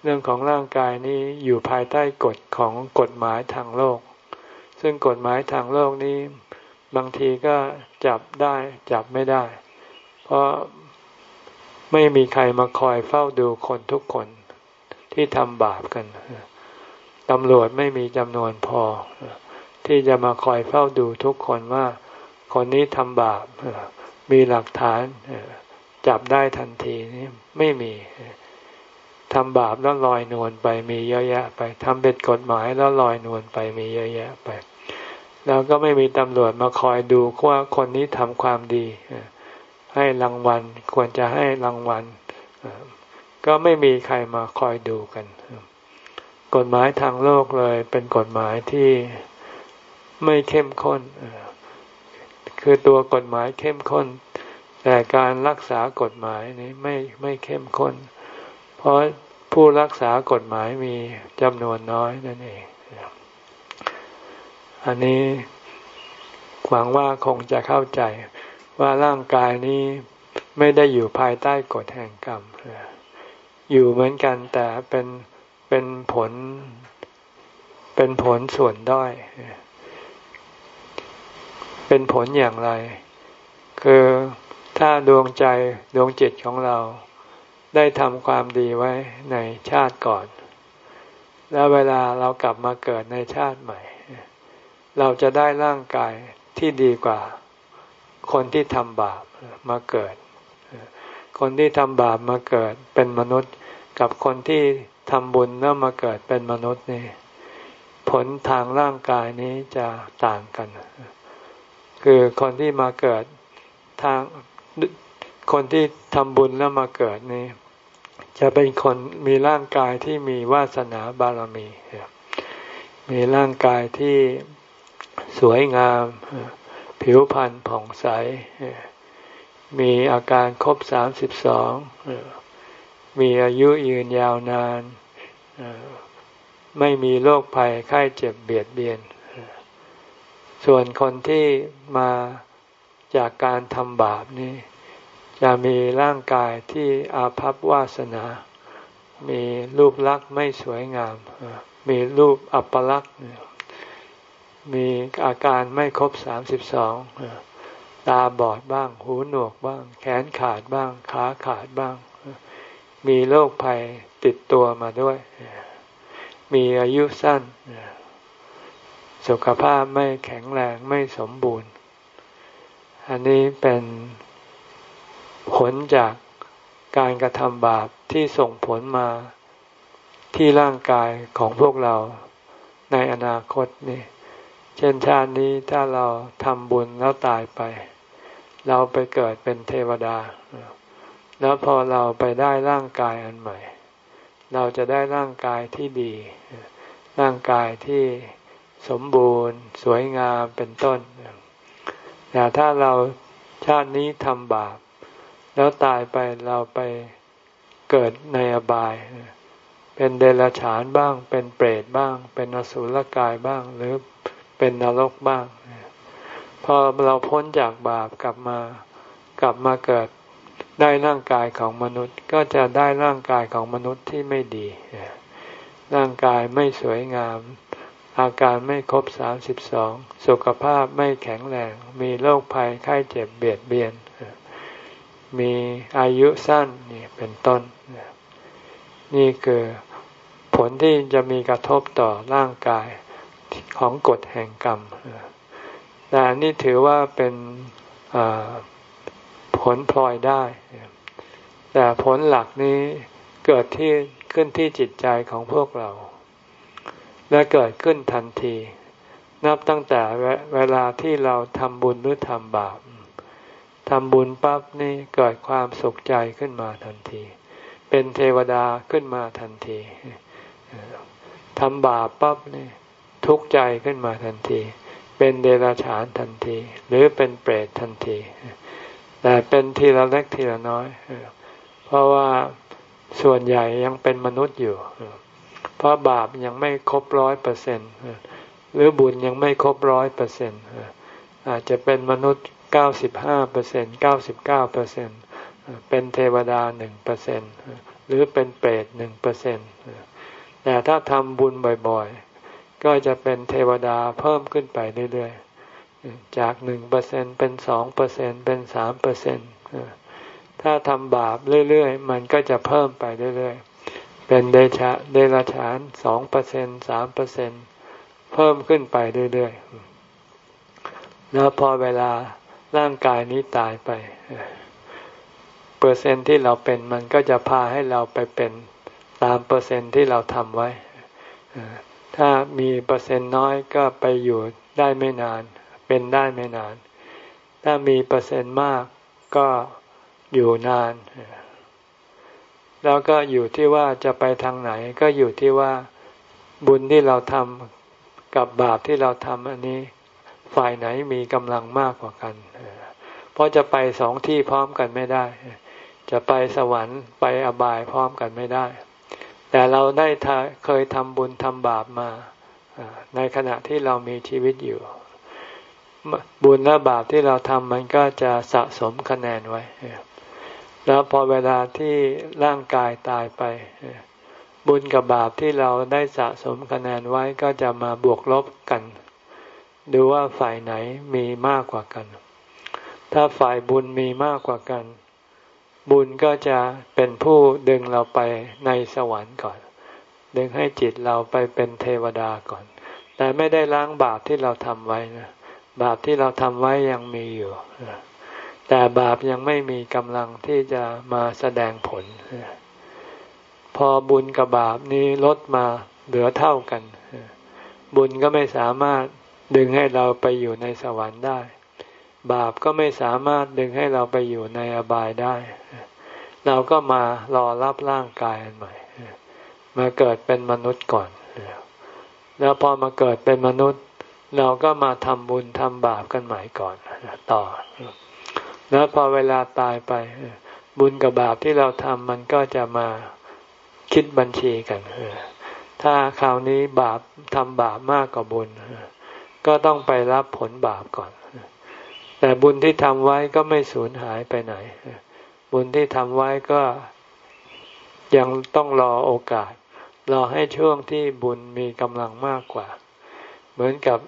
รื่องของร่างกายนี้อยู่ภายใต้กฎของกฎหมายทางโลก ซึ่งกฎหมายทางโลกนี้บางทีก็จับได้จับไม่ได้ เพราะไม่มีใครมาคอยเฝ้าดูคนทุกคนที่ทำบาปกันตำรวจไม่มีจำนวนพอ ที่จะมาคอยเฝ้าดูทุกคนว่า คนนี้ทำบาปมีหลักฐานจับได้ทันทีนี่ไม่มี ทำบาปแล้วลอยนวลไปมีเยอะแยะไปทำเป็นกฎหมายแล้วลอยนวลไปมีเยอะแยะไป แล้วก็ไม่มีตำรวจมาคอยดูว่าคนนี้ทำความดี ให้รางวัลควรจะให้รางวัลก็ไม่มีใครมาคอยดูกัน กฎหมายทางโลกเลยเป็นกฎหมายที่ไม่เข้มข้น คือตัวกฎหมายเข้มข้น แต่การรักษากฎหมายนี้ไม่ไม่เข้มข้น เพราะผู้รักษากฎหมายมีจำนวนน้อยนั่นเอง อันนี้หวังว่าคงจะเข้าใจว่าร่างกายนี้ไม่ได้อยู่ภายใต้กฎแห่งกรรม อยู่เหมือนกันแต่เป็นเป็นผลเป็นผลส่วนด้อย เป็นผลอย่างไร คือถ้าดวงใจดวงจิตของเรา ได้ทำความดีไว้ในชาติก่อน แล้วเวลาเรากลับมาเกิดในชาติใหม่ เราจะได้ร่างกายที่ดีกว่า คนที่ทำบาปมาเกิด คนที่ทำบาปมาเกิดเป็นมนุษย์ กับคนที่ทำบุญแล้วมาเกิดเป็นมนุษย์นี่ผลทางร่างกายนี้จะต่างกัน คือคนที่มาเกิดทาง คนที่ทำบุญแล้วมาเกิดนี่จะเป็นคนมีร่างกายที่มีวาสนาบารมี มีร่างกายที่สวยงาม ผิวพรรณผ่องใส มีอาการครบสามสิบสอง มีอายุยืนยาวนาน ไม่มีโรคภัยไข้เจ็บเบียดเบียน ส่วนคนที่มาจากการทำบาปนี่ จะมีร่างกายที่อาภัพวาสนา มีรูปลักษณ์ไม่สวยงาม มีรูปอัปลักษณ์ มีอาการไม่ครบสามสิบสองตาบอดบ้าง หูหนวกบ้าง แขนขาดบ้าง ขาขาดบ้าง มีโรคภัยติดตัวมาด้วย มีอายุสั้น สุขภาพไม่แข็งแรงไม่สมบูรณ์ อันนี้เป็น ผลจากการกระทำบาปที่ส่งผลมาที่ร่างกายของพวกเราในอนาคตนี่ เช่นชาตินี้ถ้าเราทำบุญแล้วตายไป เราไปเกิดเป็นเทวดา แล้วพอเราไปได้ร่างกายอันใหม่ เราจะได้ร่างกายที่ดี ร่างกายที่สมบูรณ์ สวยงามเป็นต้นแต่ถ้าเราชาตินี้ทำบาป แล้วตายไปเราไปเกิดในอบาย เป็นเดรัจฉานบ้าง เป็นเปรตบ้าง เป็นอสุรกายบ้าง หรือเป็นนรกบ้าง พอเราพ้นจากบาปกลับมากลับมาเกิดได้ร่างกายของมนุษย์ ก็จะได้ร่างกายของมนุษย์ที่ไม่ดี ร่างกายไม่สวยงาม อาการไม่ครบสามสิบสอง สุขภาพไม่แข็งแรง มีโรคภัยไข้เจ็บเบียดเบียน มีอายุสั้นนี่เป็นต้น นี่คือผลที่จะมีกระทบต่อร่างกายของกฎแห่งกรรมแต่นี่ถือว่าเป็นผลพลอยได้ แต่ผลหลักนี้เกิดที่ขึ้นที่จิตใจของพวกเรา และเกิดขึ้นทันที นับตั้งแต่เวลาที่เราทำบุญหรือทำบาป ทำบุญปั๊บนี่เกิดความสุขใจขึ้นมาทันที เป็นเทวดาขึ้นมาทันทีทำบาปปั๊บนี่ทุกข์ใจขึ้นมาทันที เป็นเดรัจฉานทันที หรือเป็นเปรตทันที แต่เป็นทีละเล็กทีละน้อย เพราะว่าส่วนใหญ่ยังเป็นมนุษย์อยู่ เพราะบาปยังไม่ครบร้อยเปอร์เซ็นหรือบุญยังไม่ครบร้อยเปอร์เซ็นอาจจะเป็นมนุษย์ เก้าสิบห้าเปอร์เซ็นต์เก้าสิบเก้าเปอร์เซ็นต์เป็นเทวดาหนึ่งเปอร์เซ็นต์หรือเป็นเปรตหนึ่งเปอร์เซ็นต์แต่ถ้าทำบุญบ่อยๆ ก็จะเป็นเทวดาเพิ่มขึ้นไปเรื่อยๆ จากหนึ่งเปอร์เซ็นเป็นสองเปอร์เซ็นเป็นสามเปอร์เซ็นถ้าทำบาปเรื่อยๆ มันก็จะเพิ่มไปเรื่อยๆ เป็นเดชะเดรัจฉานสองเปอร์เซ็นสามเปอร์เซ็นเพิ่มขึ้นไปเรื่อยๆ แล้วพอเวลา ร่างกายนี้ตายไป เปอร์เซ็นที่เราเป็นมันก็จะพาให้เราไปเป็นตามเปอร์เซ็นที่เราทำไว้ ถ้ามีเปอร์เซ็นต์น้อยก็ไปอยู่ได้ไม่นาน เป็นได้ไม่นาน ถ้ามีเปอร์เซ็นต์มากก็อยู่นาน แล้วก็อยู่ที่ว่าจะไปทางไหน ก็อยู่ที่ว่าบุญที่เราทำกับบาปที่เราทำอันนี้ ฝ่ายไหนมีกำลังมากกว่ากัน เพราะจะไปสองที่พร้อมกันไม่ได้ จะไปสวรรค์ไปอบายพร้อมกันไม่ได้ แต่เราได้เคยทำบุญทำบาปมา ในขณะที่เรามีชีวิตอยู่ บุญและบาปที่เราทำมันก็จะสะสมคะแนนไว้ แล้วพอเวลาที่ร่างกายตายไปบุญกับบาปที่เราได้สะสมคะแนนไว้ก็จะมาบวกลบกัน ดูว่าฝ่ายไหนมีมากกว่ากัน ถ้าฝ่ายบุญมีมากกว่ากัน บุญก็จะเป็นผู้ดึงเราไปในสวรรค์ก่อน ดึงให้จิตเราไปเป็นเทวดาก่อน แต่ไม่ได้ล้างบาปที่เราทำไว้นะบาปที่เราทำไว้ยังมีอยู่ แต่บาปยังไม่มีกำลังที่จะมาแสดงผล พอบุญกับบาปนี้ลดมาเหลือเท่ากัน บุญก็ไม่สามารถ ดึงให้เราไปอยู่ในสวรรค์ได้ บาปก็ไม่สามารถดึงให้เราไปอยู่ในอบายได้ เราก็มารอรับร่างกายอันใหม่มาเกิดเป็นมนุษย์ก่อน แล้วพอมาเกิดเป็นมนุษย์ เราก็มาทำบุญทำบาปกันใหม่ก่อนต่อ แล้วพอเวลาตายไป บุญกับบาปที่เราทำมันก็จะมาคิดบัญชีกัน ถ้าคราวนี้บาปทำบาปมากกว่าบุญ ก็ต้องไปรับผลบาปก่อน แต่บุญที่ทำไว้ก็ไม่สูญหายไปไหน บุญที่ทำไว้ก็ยังต้องรอโอกาส รอให้ช่วงที่บุญมีกำลังมากกว่า เหมือนกับ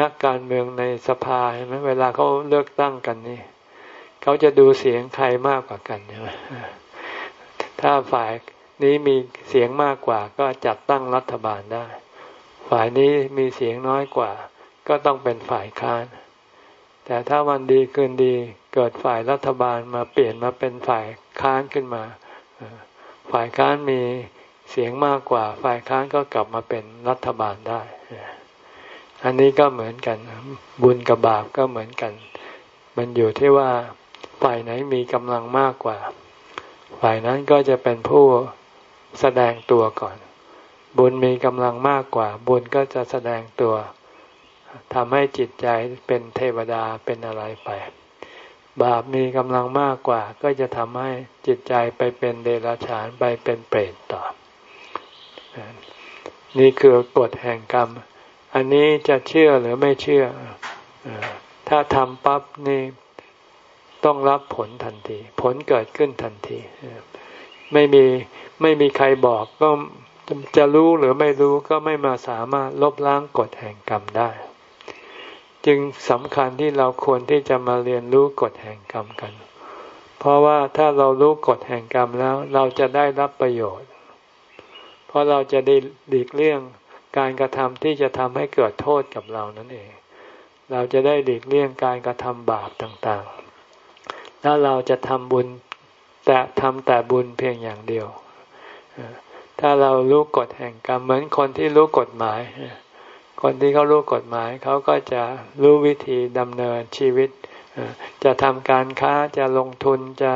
นักการเมืองในสภาเห็นไหมเวลาเขาเลือกตั้งกันนี่เขาจะดูเสียงใครมากกว่ากันใช่ไหมถ้าฝ่ายนี้มีเสียงมากกว่าก็จัดตั้งรัฐบาลได้ ฝ่ายนี้มีเสียงน้อยกว่า ก็ต้องเป็นฝ่ายค้าน แต่ถ้าวันดีคืนดีเกิดฝ่ายรัฐบาลมาเปลี่ยนมาเป็นฝ่ายค้านขึ้นมา ฝ่ายค้านมีเสียงมากกว่า ฝ่ายค้านก็กลับมาเป็นรัฐบาลได้ อันนี้ก็เหมือนกัน บุญกับบาปก็เหมือนกัน มันอยู่ที่ว่าฝ่ายไหนมีกำลังมากกว่า ฝ่ายนั้นก็จะเป็นผู้แสดงตัวก่อน บุญมีกำลังมากกว่า บุญก็จะแสดงตัวทำให้จิตใจเป็นเทวดาเป็นอะไรไป บาปมีกำลังมากกว่า ก็จะทำให้จิตใจไปเป็นเดรัจฉานไปเป็นเปรตต่อ นี่คือกฎแห่งกรรม อันนี้จะเชื่อหรือไม่เชื่อ ถ้าทำปั๊บนี่ต้องรับผลทันที ผลเกิดขึ้นทันที ไม่มีไม่มีใครบอกก็ จะรู้หรือไม่รู้ก็ไม่มาสามารถลบล้างกฎแห่งกรรมได้ จึงสำคัญที่เราควรที่จะมาเรียนรู้กฎแห่งกรรมกัน เพราะว่าถ้าเรารู้กฎแห่งกรรมแล้ว เราจะได้รับประโยชน์ เพราะเราจะได้หลีกเลี่ยงการกระทำที่จะทำให้เกิดโทษกับเรานั่นเอง เราจะได้หลีกเลี่ยงการกระทำบาปต่างๆ แล้วเราจะทำบุญแต่ทำแต่บุญเพียงอย่างเดียว ถ้าเรารู้กฎแห่งกรรมเหมือนคนที่รู้กฎหมาย คนที่เขารู้กฎหมายเขาก็จะรู้วิธีดำเนินชีวิต จะทำการค้าจะลงทุนจะ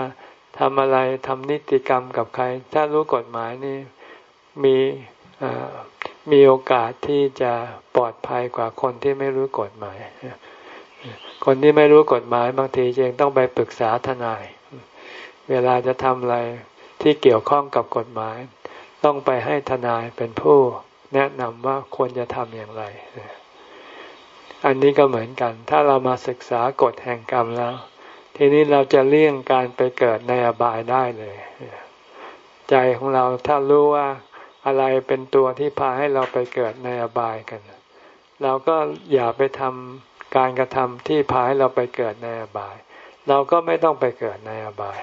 ทำอะไรทำนิติกรรมกับใคร ถ้ารู้กฎหมายนี่มีมีโอกาสที่จะปลอดภัยกว่าคนที่ไม่รู้กฎหมาย คนที่ไม่รู้กฎหมายบางทีจึงต้องไปปรึกษาทนาย เวลาจะทำอะไรที่เกี่ยวข้องกับกฎหมาย ต้องไปให้ทนายเป็นผู้แนะนำว่าควรจะทำอย่างไร อันนี้ก็เหมือนกัน ถ้าเรามาศึกษากฎแห่งกรรมแล้ว ทีนี้เราจะเลี่ยงการไปเกิดในอบายได้เลย ใจของเราถ้ารู้ว่าอะไรเป็นตัวที่พาให้เราไปเกิดในอบายกัน เราก็อย่าไปทำการกระทำที่พาให้เราไปเกิดในอบาย เราก็ไม่ต้องไปเกิดในอบาย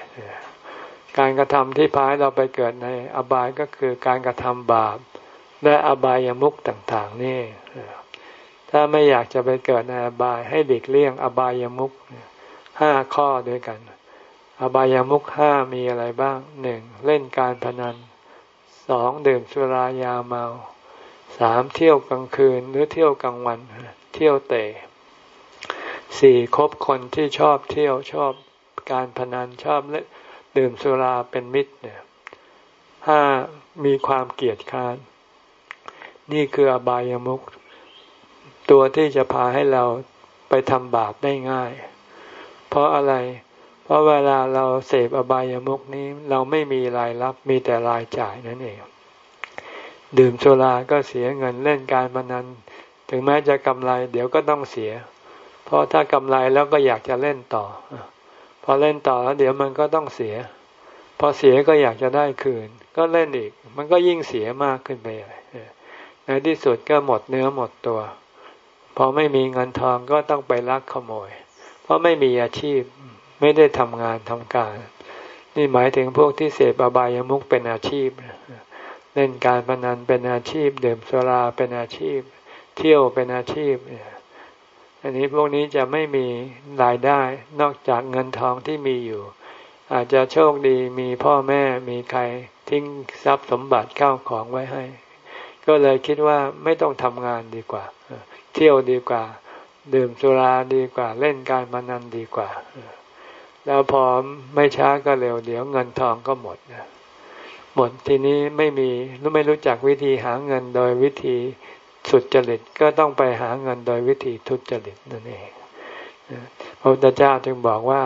การกระทำที่พาให้เราไปเกิดในอบายก็คือการกระทำบาปและอบายามุขต่างๆนี่ถ้าไม่อยากจะไปเกิดในอบายให้เด็กเลี่ยงอบายามุขห้าข้อด้วยกัน อบายามุขห้ามีอะไรบ้างหนึ่งเล่นการพนันสองดื่มสุรายาเมาสามเที่ยวกลางคืนหรือเที่ยวกลางวัน เที่ยวเตะสี่คบคนที่ชอบเที่ยวชอบการพนันชอบเล่น ดื่มสุราเป็นมิตรเนี่ยห้ามีความเกียดค้าน นี่คืออบายามุขตัวที่จะพาให้เราไปทำบาปได้ง่าย เพราะอะไร เพราะเวลาเราเสพอบายามุกนี้เราไม่มีรายรับมีแต่รายจ่ายนั่นเอง ดื่มโซลาก็เสียเงินเล่นการพนัน ถึงแม้จะกำไร เดี๋ยวก็ต้องเสีย เพราะถ้ากำไรแล้วก็อยากจะเล่นต่อ พอเล่นต่อแล้วเดี๋ยวมันก็ต้องเสีย พอเสียก็อยากจะได้คืน ก็เล่นอีก มันก็ยิ่งเสียมากขึ้นไปใหญ่ในที่สุดก็หมดเนื้อหมดตัว พอไม่มีเงินทองก็ต้องไปลักขโมย เพราะไม่มีอาชีพไม่ได้ทำงานทำการ นี่หมายถึงพวกที่เสพอบายามุขเป็นอาชีพ เล่นการพนันเป็นอาชีพ ดื่มสุราเป็นอาชีพ เที่ยวเป็นอาชีพ อันนี้พวกนี้จะไม่มีรายได้นอกจากเงินทองที่มีอยู่ อาจจะโชคดีมีพ่อแม่มีใครทิ้งทรัพย์สมบัติเข้าของไว้ให้ ก็เลยคิดว่าไม่ต้องทำงานดีกว่า เที่ยวดีกว่า ดื่มสุราดีกว่า เล่นการพนันดีกว่า แล้วพอไม่ช้าก็เร็วเดี๋ยวเงินทองก็หมดหมดทีนี้ไม่มีไม่รู้จักวิธีหาเงินโดยวิธี สุดจริตก็ต้องไปหาเงินโดยวิธีทุจริตนั่นเองพระพุทธเจ้าจึงบอกว่า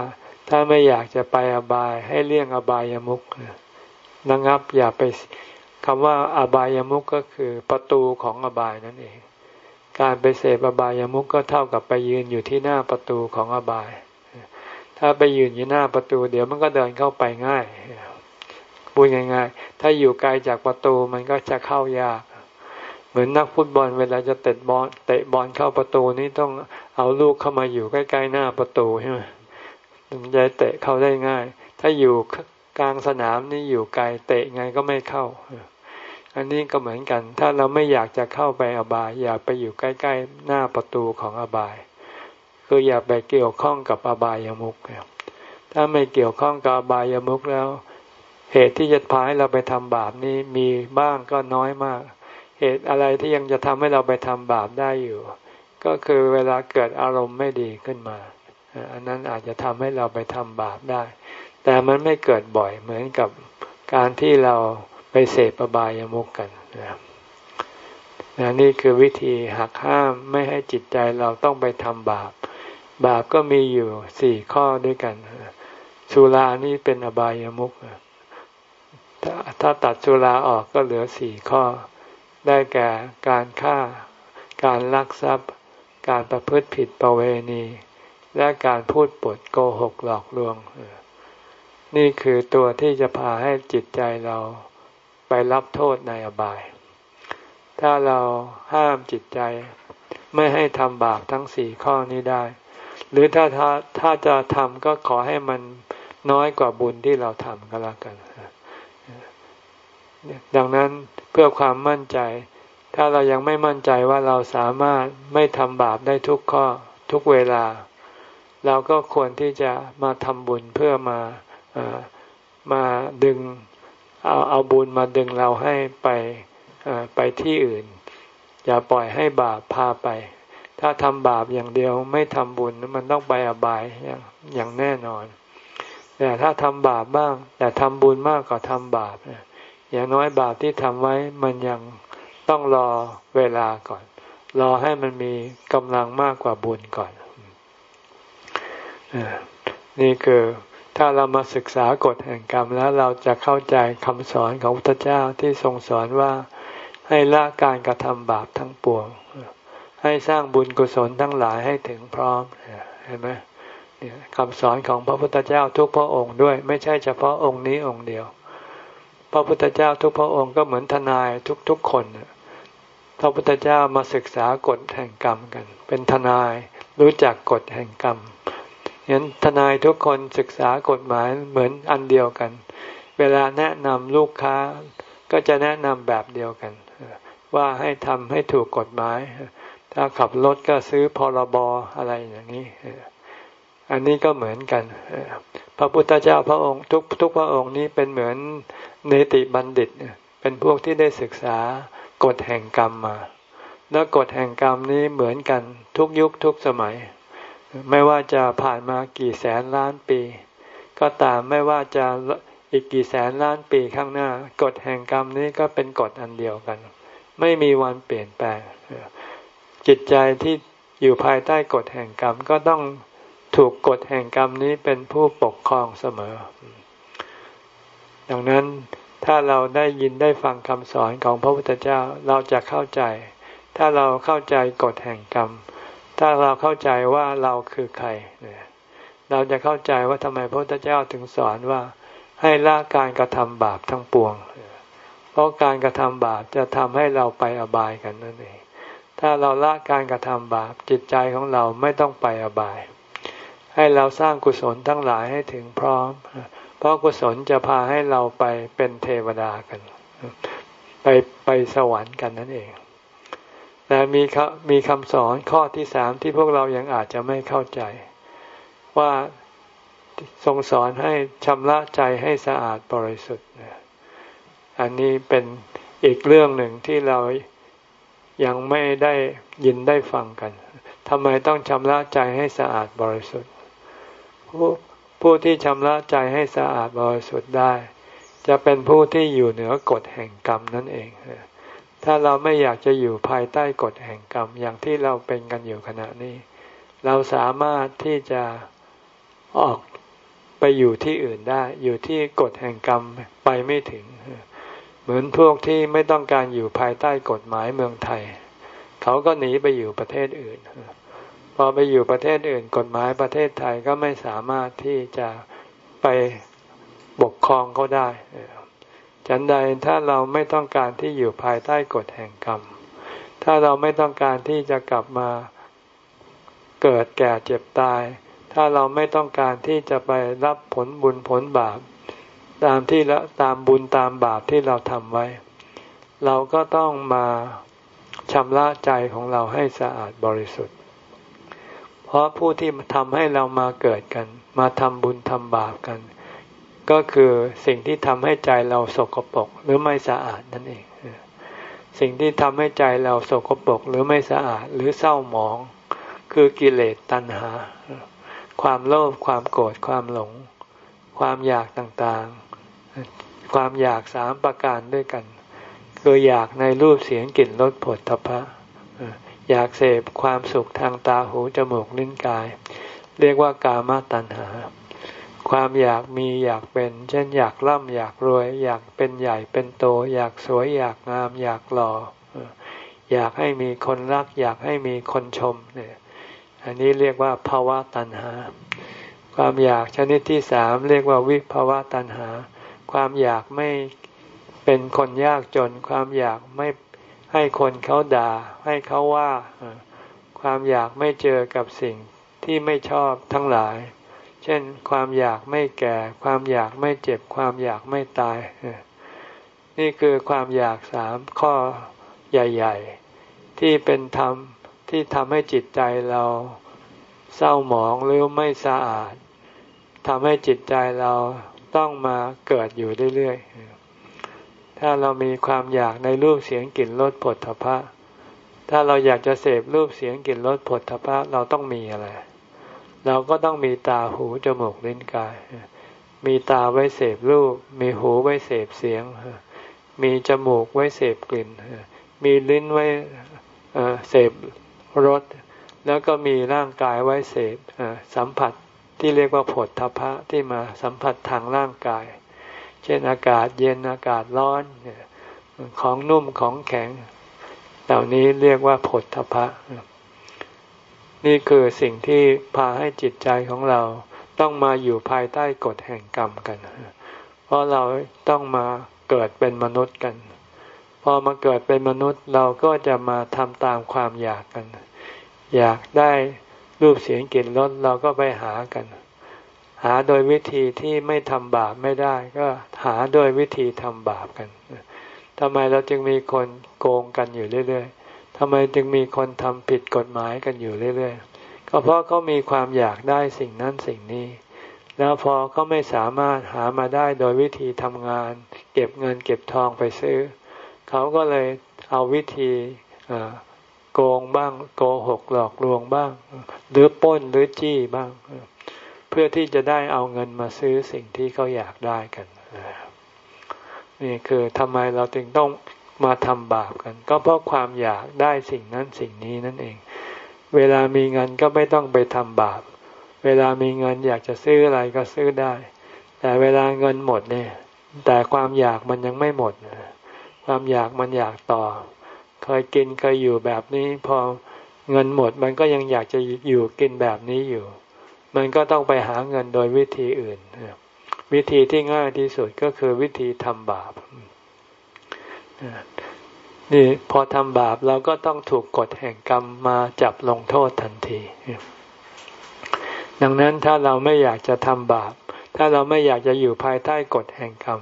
ถ้าไม่อยากจะไปอบายให้เลี่ยงอบายามุกนะงับอย่าไปคำว่าอบายามุกก็คือประตูของอบายนั่นเอง การไปเสพอบายามุกก็เท่ากับไปยืนอยู่ที่หน้าประตูของอบาย ถ้าไปยืนอยู่หน้าประตู เดี๋ยวมันก็เดินเข้าไปง่ายพูดง่ายๆ ถ้าอยู่ไกลจากประตูมันก็จะเข้ายาก เหมือนนักฟุตบอลเวลาจะเตะบอลเตะบอลเข้าประตูนี่ต้องเอาลูกเข้ามาอยู่ใกล้ ๆ หน้าประตูใช่ไหมมันจะเตะเข้าได้ง่าย ถ้าอยู่กลางสนามนี่อยู่ไกลเตะไงก็ไม่เข้า อันนี้ก็เหมือนกัน ถ้าเราไม่อยากจะเข้าไปอบาย อย่าไปอยู่ใกล้ ๆ หน้าประตูของอบาย คืออย่าไปเกี่ยวข้องกับอบายามุขถ้าไม่เกี่ยวข้องกับอบายามุขแล้ว เหตุที่จะพาให้เราไปทำบาปนี้มีบ้างก็น้อยมาก เหตุอะไรที่ยังจะทำให้เราไปทำบาปได้อยู่ ก็คือเวลาเกิดอารมณ์ไม่ดีขึ้นมา อันนั้นอาจจะทำให้เราไปทำบาปได้ แต่มันไม่เกิดบ่อยเหมือนกับการที่เราไปเสพอบายามุกกันนะครับนี่คือวิธีหักห้ามไม่ให้จิตใจเราต้องไปทำบาป บาปก็มีอยู่สี่ข้อด้วยกันสุรานี่เป็นอบายามุขถ้าถ้าตัดสุราออกก็เหลือสี่ข้อ ได้แก่การฆ่า การลักทรัพย์ การประพฤติผิดประเวณี และการพูดปดโกหกหลอกลวง นี่คือตัวที่จะพาให้จิตใจเราไปรับโทษในอบาย ถ้าเราห้ามจิตใจไม่ให้ทำบาปทั้งสี่ข้อนี้ได้ หรือถ้าถ้าถ้าจะทำก็ขอให้มันน้อยกว่าบุญที่เราทำก็แล้วกันดังนั้น พื่อความมั่นใจ ถ้าเรายังไม่มั่นใจว่าเราสามารถไม่ทำบาปได้ทุกข้อทุกเวลา เราก็ควรที่จะมาทำบุญเพื่อมามาดึงเอาเอาบุญมาดึงเราให้ไปไปที่อื่น อย่าปล่อยให้บาปพาไป ถ้าทำบาปอย่างเดียวไม่ทำบุญมันต้องไปอบายอย่างอย่างแน่นอน แต่ถ้าทำบาปบ้าง แต่ทำบุญมากกว่าทำบาป อย่างน้อยบาปที่ทำไว้มันยังต้องรอเวลาก่อน รอให้มันมีกำลังมากกว่าบุญก่อน นี่คือถ้าเรามาศึกษากฎแห่งกรรมแล้วเราจะเข้าใจคำสอนของพระเจ้าที่ทรงสอนว่าให้ละการกระทำบาปทั้งปวง ให้สร้างบุญกุศลทั้งหลายให้ถึงพร้อมเห็นไหมคำสอนของพระพุทธเจ้าทุกพระองค์ด้วย ไม่ใช่เฉพาะองค์นี้องค์เดียว พระพุทธเจ้าทุกพระองค์ก็เหมือนทนายทุกๆคนพระพุทธเจ้ามาศึกษากฎแห่งกรรมกัน เป็นทนายรู้จักกฎแห่งกรรมเห็นทนายทุกคนศึกษากฎหมายเหมือนอันเดียวกัน เวลาแนะนำลูกค้าก็จะแนะนำแบบเดียวกัน ว่าให้ทำให้ถูกกฎหมาย ถ้าขับรถก็ซื้อพรบอะไรอย่างนี้ อันนี้ก็เหมือนกัน พระพุทธเจ้าพระองค์ทุกทุกพระองค์นี้เป็นเหมือนเนติบัณฑิต เป็นพวกที่ได้ศึกษากฎแห่งกรรมมา แล้วกฎแห่งกรรมนี้เหมือนกันทุกยุคทุกสมัย ไม่ว่าจะผ่านมากี่แสนล้านปี ก็ตามไม่ว่าจะอีกกี่แสนล้านปีข้างหน้ากฎแห่งกรรมนี้ก็เป็นกฎอันเดียวกัน ไม่มีวันเปลี่ยนแปลง จิตใจที่อยู่ภายใต้กฎแห่งกรรมก็ต้องถูกกฎแห่งกรรมนี้เป็นผู้ปกครองเสมอ ดังนั้นถ้าเราได้ยินได้ฟังคำสอนของพระพุทธเจ้าเราจะเข้าใจ ถ้าเราเข้าใจกฎแห่งกรรม ถ้าเราเข้าใจว่าเราคือใคร เราจะเข้าใจว่าทำไมพระพุทธเจ้าถึงสอนว่า ให้ละการกระทำบาปทั้งปวง เพราะการกระทำบาปจะทำให้เราไปอบายกันนั่นเอง ถ้าเราละการกระทำบาปจิตใจของเราไม่ต้องไปอบาย ให้เราสร้างกุศลทั้งหลายให้ถึงพร้อม เพราะกุศลจะพาให้เราไปเป็นเทวดากัน ไปไปสวรรค์กันนั่นเอง แต่มีมีคำสอนข้อที่สามที่พวกเรายังอาจจะไม่เข้าใจ ว่าทรงสอนให้ชำระใจให้สะอาดบริสุทธิ์ อันนี้เป็นอีกเรื่องหนึ่งที่เรายังไม่ได้ยินได้ฟังกันทำไมต้องชำระใจให้สะอาดบริสุทธิ์ผู้ ผู้ที่ชำระใจให้สะอาดบริสุทธิ์ได้ จะเป็นผู้ที่อยู่เหนือกฎแห่งกรรมนั่นเอง ถ้าเราไม่อยากจะอยู่ภายใต้กฎแห่งกรรมอย่างที่เราเป็นกันอยู่ขณะนี้ เราสามารถที่จะออกไปอยู่ที่อื่นได้ อยู่ที่กฎแห่งกรรมไปไม่ถึง เหมือนพวกที่ไม่ต้องการอยู่ภายใต้กฎหมายเมืองไทย เขาก็หนีไปอยู่ประเทศอื่น พอไปอยู่ประเทศอื่น กฎหมายประเทศไทยก็ไม่สามารถที่จะไปปกครองเขาได้ฉันใดถ้าเราไม่ต้องการที่อยู่ภายใต้กฎแห่งกรรม ถ้าเราไม่ต้องการที่จะกลับมาเกิดแก่เจ็บตาย ถ้าเราไม่ต้องการที่จะไปรับผลบุญผลบาป ตามที่ละตามบุญตามบาปที่เราทำไว้ เราก็ต้องมาชำระใจของเราให้สะอาดบริสุทธิ์ เพราะผู้ที่ทำให้เรามาเกิดกัน มาทำบุญทำบาปกัน ก็คือสิ่งที่ทำให้ใจเราสกปรกหรือไม่สะอาดนั่นเอง สิ่งที่ทำให้ใจเราสกปรกหรือไม่สะอาดหรือเศร้าหมอง คือกิเลสตัณหา ความโลภความโกรธความหลง ความอยากต่างๆ ความอยากสามประการด้วยกัน คืออยากในรูปเสียงกลิ่นรสผลทพะ อยากเสพความสุขทางตาหูจมูกลิ้นกาย เรียกว่ากามตัณหา ความอยากมีอยากเป็น เช่นอยากร่ำอยากรวย อยากเป็นใหญ่เป็นโต อยากสวยอยากงาม อยากหล่ออยากให้มีคนรัก อยากให้มีคนชมเนี่ยอันนี้เรียกว่าภาวะตัณหา ความอยากชนิดที่สามเรียกว่าวิภาวะตัณหา ความอยากไม่เป็นคนยากจน ความอยากไม่ ให้คนเขาด่า ให้เขาว่าความอยากไม่เจอกับสิ่งที่ไม่ชอบทั้งหลาย เช่น ความอยากไม่แก่ ความอยากไม่เจ็บ ความอยากไม่ตาย นี่คือความอยากสามข้อใหญ่ ๆ ที่เป็นธรรมที่ทำให้จิตใจเราเศร้าหมองหรือไม่สะอาดทำให้จิตใจเราต้องมาเกิดอยู่เรื่อย ถ้าเรามีความอยากในรูปเสียงกลิ่นรสผลทพะ ถ้าเราอยากจะเสพรูปเสียงกลิ่นรสผลทพะเราต้องมีอะไร เราก็ต้องมีตาหูจมูกลิ้นกาย มีตาไว้เสพรูป มีหูไว้เสพเสียง มีจมูกไว้เสพกลิ่น มีลิ้นไว้เสพรส แล้วก็มีร่างกายไว้เสพสัมผัสที่เรียกว่าผลทพะที่มาสัมผัสทางร่างกาย เช่นอากาศเย็นอากาศร้อนของนุ่มของแข็ง เหล่านี้เรียกว่าผลทพะ นี่คือสิ่งที่พาให้จิตใจของเราต้องมาอยู่ภายใต้กฎแห่งกรรมกัน เพราะเราต้องมาเกิดเป็นมนุษย์กัน พอมาเกิดเป็นมนุษย์เราก็จะมาทำตามความอยากกัน อยากได้รูปเสียงกลิ่นรสเราก็ไปหากัน หาโดยวิธีที่ไม่ทำบาปไม่ได้ ก็หาโดยวิธีทำบาปกันทำไมเราจึงมีคนโกงกันอยู่เรื่อยๆทำไมจึงมีคนทำผิดกฎหมายกันอยู่เรื่อยๆ ก็เพราะเขามีความอยากได้สิ่งนั้นสิ่งนี้ แล้วพอเขาไม่สามารถหามาได้โดยวิธีทำงาน เก็บเงินเก็บทองไปซื้อ เขาก็เลยเอาวิธีโกงบ้าง โกหกหลอกลวงบ้าง หรือป้นหรือจี้บ้าง พื่อที่จะได้เอาเงินมาซื้อสิ่งที่เขาอยากได้กันนี่คือทำไมเราจึงต้องมาทำบาปกัน ก็เพราะความอยากได้สิ่งนั้นสิ่งนี้นั่นเอง เวลามีเงินก็ไม่ต้องไปทำบาป เวลามีเงินอยากจะซื้ออะไรก็ซื้อได้ แต่เวลาเงินหมดเนี่ย แต่ความอยากมันยังไม่หมด ความอยากมันอยากต่อ เคยกินเคยอยู่แบบนี้ พอเงินหมดมันก็ยังอยากจะอยู่กินแบบนี้อยู่ มันก็ต้องไปหาเงินโดยวิธีอื่น วิธีที่ง่ายที่สุดก็คือวิธีทำบาปนี่พอทำบาปเราก็ต้องถูกกฎแห่งกรรมมาจับลงโทษทันที ดังนั้นถ้าเราไม่อยากจะทำบาป ถ้าเราไม่อยากจะอยู่ภายใต้กฎแห่งกรรม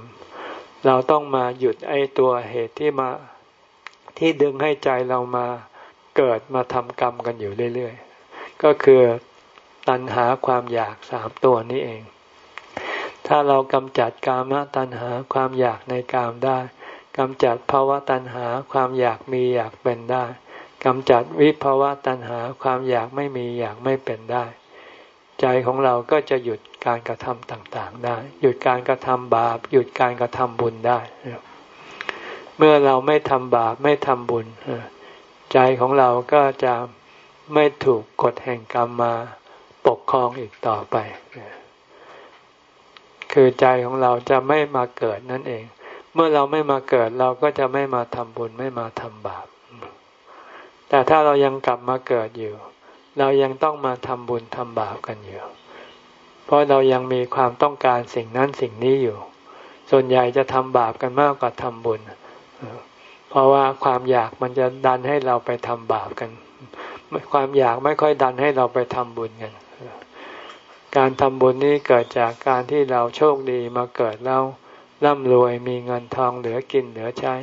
เราต้องมาหยุดไอ้ตัวเหตุที่มาที่ดึงให้ใจเรามาเกิดมาทำกรรมกันอยู่เรื่อย ๆ ก็คือ ตัณหาความอยากสามตัวนี้เอง ถ้าเรากำจัดกามตัณหาความอยากในกามได้กำจัดภาวะตัณหาความอยากมีอยากเป็นได้กำจัดวิภาวะตัณหาความอยากไม่มีอยากไม่เป็นได้ ใจของเราก็จะหยุดการกระทำต่างๆได้ หยุดการกระทำบาป หยุดการกระทำบุญได้ เมื่อเราไม่ทำบาปไม่ทำบุญ ใจของเราก็จะไม่ถูกกฎแห่งกรรมมา ปกครองอีกต่อไป คือใจของเราจะไม่มาเกิดนั่นเอง เมื่อเราไม่มาเกิดเราก็จะไม่มาทำบุญไม่มาทำบาป แต่ถ้าเรายังกลับมาเกิดอยู่ เรายังต้องมาทำบุญทำบาปกันอยู่ เพราะเรายังมีความต้องการสิ่งนั้นสิ่งนี้อยู่ ส่วนใหญ่จะทำบาปกันมากกว่าทำบุญ เพราะว่าความอยากมันจะดันให้เราไปทำบาปกันความอยากไม่ค่อยดันให้เราไปทำบุญกัน การทำบุญนี้เกิดจากการที่เราโชคดีมาเกิดแล้วร่ำรวยมีเงินทองเหลือกินเหลือใช้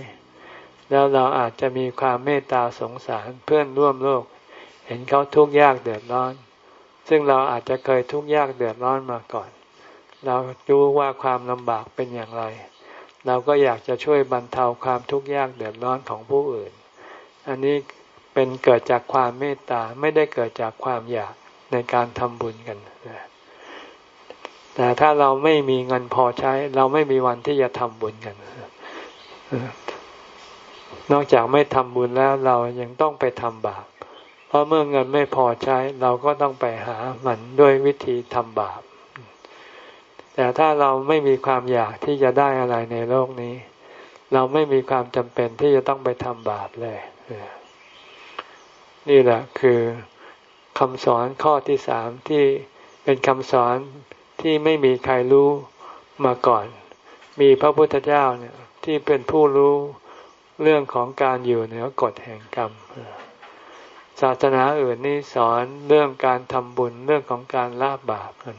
แล้วเราอาจจะมีความเมตตาสงสารเพื่อนร่วมโลก เห็นเขาทุกข์ยากเดือดร้อน ซึ่งเราอาจจะเคยทุกข์ยากเดือดร้อนมาก่อน เรารู้ว่าความลำบากเป็นอย่างไร เราก็อยากจะช่วยบรรเทาความทุกข์ยากเดือดร้อนของผู้อื่น อันนี้เป็นเกิดจากความเมตตาไม่ได้เกิดจากความอยากในการทำบุญกัน แต่ถ้าเราไม่มีเงินพอใช้ เราไม่มีวันที่จะทำบุญกัน นอกจากไม่ทำบุญแล้วเรายังต้องไปทำบาป เพราะเมื่อเงินไม่พอใช้ เราก็ต้องไปหามันด้วยวิธีทำบาป แต่ถ้าเราไม่มีความอยากที่จะได้อะไรในโลกนี้ เราไม่มีความจำเป็นที่จะต้องไปทำบาปเลย นี่แหละคือคำสอนข้อที่สามที่เป็นคำสอน ที่ไม่มีใครรู้มาก่อน มีพระพุทธเจ้าเนี่ยที่เป็นผู้รู้เรื่องของการอยู่เหนือกฎแห่งกรรม ศาสนาอื่นนี่สอนเรื่องการทำบุญเรื่องของการละบาปกัน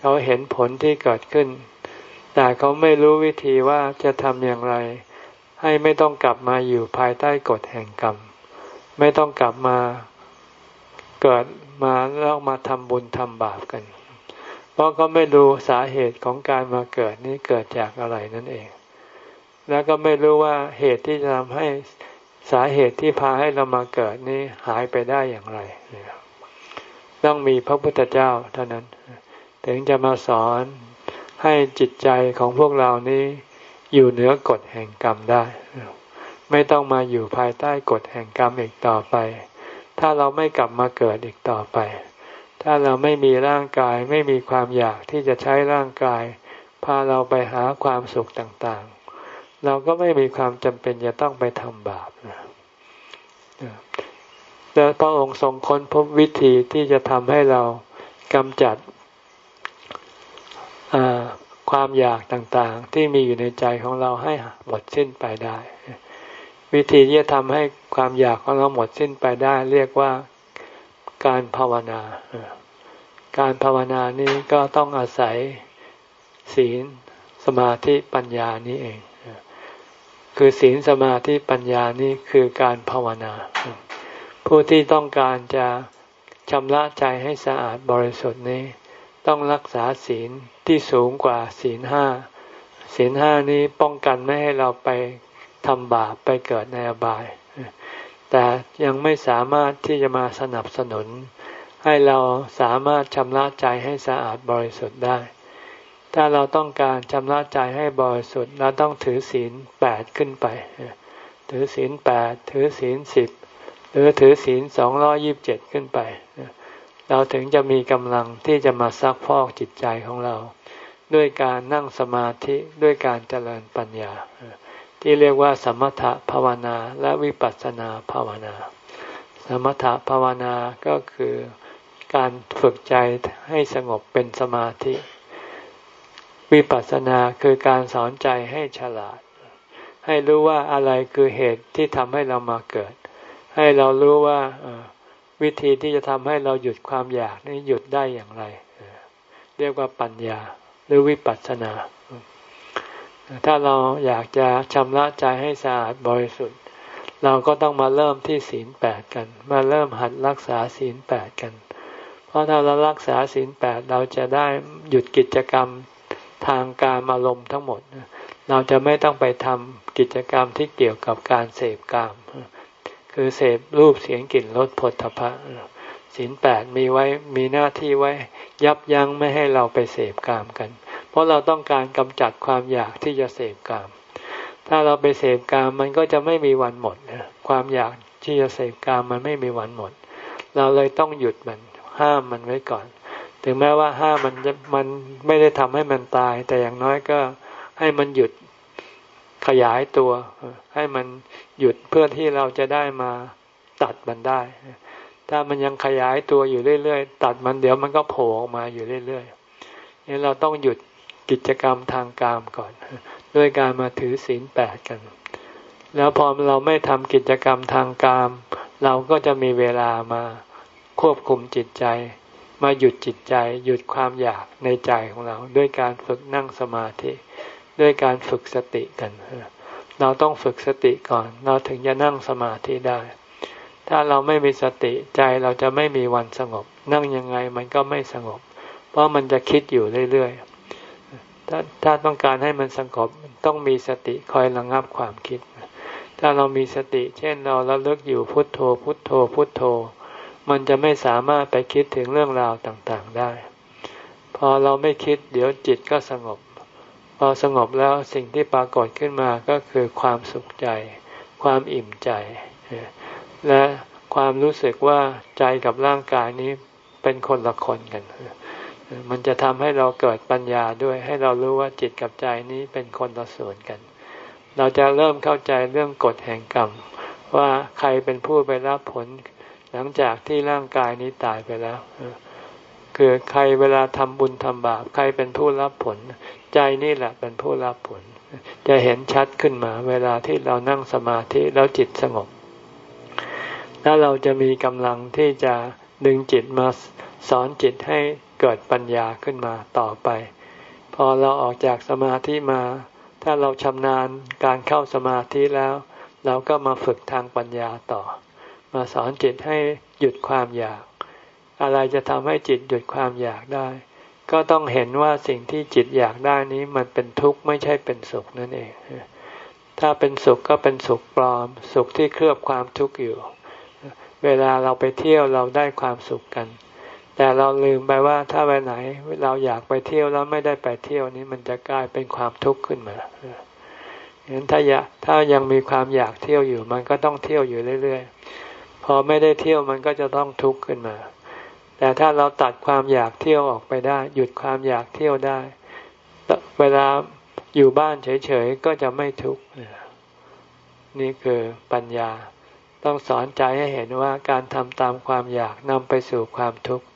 เขาเห็นผลที่เกิดขึ้น แต่เขาไม่รู้วิธีว่าจะทำอย่างไร ให้ไม่ต้องกลับมาอยู่ภายใต้กฎแห่งกรรม ไม่ต้องกลับมาเกิดมาแล้วมาทำบุญทำบาปกัน เพราะเขาไม่รู้สาเหตุของการมาเกิดนี้เกิดจากอะไรนั่นเอง แล้วก็ไม่รู้ว่าเหตุที่จะทำให้สาเหตุที่พาให้เรามาเกิดนี้หายไปได้อย่างไร ต้องมีพระพุทธเจ้าเท่านั้น ถึงจะมาสอนให้จิตใจของพวกเรานี้อยู่เหนือกฎแห่งกรรมได้ ไม่ต้องมาอยู่ภายใต้กฎแห่งกรรมอีกต่อไป ถ้าเราไม่กลับมาเกิดอีกต่อไป ถ้าเราไม่มีร่างกายไม่มีความอยากที่จะใช้ร่างกาย พาเราไปหาความสุขต่างๆ เราก็ไม่มีความจำเป็นจะต้องไปทำบาปนะแล้วพระองค์ทรงค้นพบวิธีที่จะทำให้เรากำจัดความอยากต่างๆ ที่มีอยู่ในใจของเราให้หมดสิ้นไปได้ วิธีที่จะทำให้ความอยากของเราหมดสิ้นไปได้ เรียกว่า การภาวนา การภาวนานี้ก็ต้องอาศัยศีลสมาธิปัญญานี้เอง คือศีลสมาธิปัญญานี้คือการภาวนา ผู้ที่ต้องการจะชำระใจให้สะอาดบริสุทธิ์นี้ ต้องรักษาศีลที่สูงกว่าศีลห้าศีลห้านี้ป้องกันไม่ให้เราไปทำบาปไปเกิดในอบาย แต่ยังไม่สามารถที่จะมาสนับสนุน ให้เราสามารถชำระใจให้สะอาดบริสุทธิ์ได้ ถ้าเราต้องการชำระใจให้บริสุทธิ์เราต้องถือศีลแปดขึ้นไป ถือศีลแปดถือศีลสิบหรือถือศีลสองร้อยิบเจ็ดขึ้นไป เราถึงจะมีกำลังที่จะมาซักพอกจิตใจของเรา ด้วยการนั่งสมาธิด้วยการเจริญปัญญา ที่เรียกว่า สมถภาวนาและวิปัสสนาภาวนา สมถภาวนาก็คือการฝึกใจให้สงบเป็นสมาธิ วิปัสสนาคือการสอนใจให้ฉลาด ให้รู้ว่าอะไรคือเหตุที่ทำให้เรามาเกิด ให้เรารู้ว่าวิธีที่จะทำให้เราหยุดความอยากนี่หยุดได้อย่างไร เรียกว่าปัญญาหรือวิปัสสนา ถ้าเราอยากจะชำระใจให้สะอาดบริสุทธิ์ เราก็ต้องมาเริ่มที่ศีลแปดกัน มาเริ่มหัดรักษาศีลแปดกัน เพราะถ้าเรารักษาศีลแปดเราจะได้หยุดกิจกรรมทางการอารมณ์ทั้งหมด เราจะไม่ต้องไปทำกิจกรรมที่เกี่ยวกับการเสพกาม คือเสพรูปเสียงกลิ่นรสผลทพะศีลแปดมีไว้มีหน้าที่ไว้ยับยั้งไม่ให้เราไปเสพกามกัน เพราะเราต้องการกำจัดความอยากที่จะเสพกาม ถ้าเราไปเสพกามมันก็จะไม่มีวันหมดนะความอยากที่จะเสพกามมันไม่มีวันหมด เราเลยต้องหยุดมัน ห้ามมันไว้ก่อน ถึงแม้ว่าห้ามมันมันไม่ได้ทำให้มันตาย แต่อย่างน้อยก็ให้มันหยุดขยายตัว ให้มันหยุดเพื่อที่เราจะได้มาตัดมันได้ ถ้ามันยังขยายตัวอยู่เรื่อยๆ ตัดมันเดี๋ยวมันก็โผล่ออกมาอยู่เรื่อยๆนี่เราต้องหยุด กิจกรรมทางกามก่อน ด้วยการมาถือศีลแปดกัน แล้วพอเราไม่ทำกิจกรรมทางกาม เราก็จะมีเวลามาควบคุมจิตใจ มาหยุดจิตใจ หยุดความอยากในใจของเรา ด้วยการฝึกนั่งสมาธิ ด้วยการฝึกสติกัน เราต้องฝึกสติก่อน เราถึงจะนั่งสมาธิได้ ถ้าเราไม่มีสติใจเราจะไม่มีวันสงบ นั่งยังไงมันก็ไม่สงบ เพราะมันจะคิดอยู่เรื่อยๆ ถ้าถ้าต้องการให้มันสงบต้องมีสติคอยระงับความคิด ถ้าเรามีสติ เช่นเราเราเลิกอยู่พุทโธ พุทโธ พุทโธ มันจะไม่สามารถไปคิดถึงเรื่องราวต่างๆได้ พอเราไม่คิดเดี๋ยวจิตก็สงบ พอสงบแล้วสิ่งที่ปรากฏขึ้นมาก็คือความสุขใจ ความอิ่มใจ และความรู้สึกว่าใจกับร่างกายนี้เป็นคนละคนกัน มันจะทำให้เราเกิดปัญญาด้วย ให้เรารู้ว่าจิตกับใจนี้เป็นคนละส่วนกัน เราจะเริ่มเข้าใจเรื่องกฎแห่งกรรม ว่าใครเป็นผู้ไปรับผล หลังจากที่ร่างกายนี้ตายไปแล้ว คือใครเวลาทำบุญทำบาป ใครเป็นผู้รับผล ใจนี่แหละเป็นผู้รับผล จะเห็นชัดขึ้นมา เวลาที่เรานั่งสมาธิแล้วจิตสงบ แล้วเราจะมีกำลังที่จะดึงจิตมาสอนจิตให้ เกิดปัญญาขึ้นมาต่อไป พอเราออกจากสมาธิมา ถ้าเราชำนาญการเข้าสมาธิแล้ว เราก็มาฝึกทางปัญญาต่อ มาสอนจิตให้หยุดความอยาก อะไรจะทำให้จิตหยุดความอยากได้ ก็ต้องเห็นว่าสิ่งที่จิตอยากได้นี้มันเป็นทุกข์ไม่ใช่เป็นสุขนั่นเอง ถ้าเป็นสุขก็เป็นสุขปลอม สุขที่เคลือบความทุกข์อยู่ เวลาเราไปเที่ยวเราได้ความสุขกัน แต่เราลืมไปว่าถ้าไปไหน เราอยากไปเที่ยวแล้วไม่ได้ไปเที่ยวนี้มันจะกลายเป็นความทุกข์ขึ้นมาเห็นถ้าอยากถ้ายังมีความอยากเที่ยวอยู่ มันก็ต้องเที่ยวอยู่เรื่อยๆ พอไม่ได้เที่ยวมันก็จะต้องทุกข์ขึ้นมา แต่ถ้าเราตัดความอยากเที่ยวออกไปได้ หยุดความอยากเที่ยวได้ เวลาอยู่บ้านเฉยๆ ก็จะไม่ทุกข์นี่คือปัญญา ต้องสอนใจให้เห็นว่าการทำตามความอยากนำไปสู่ความทุกข์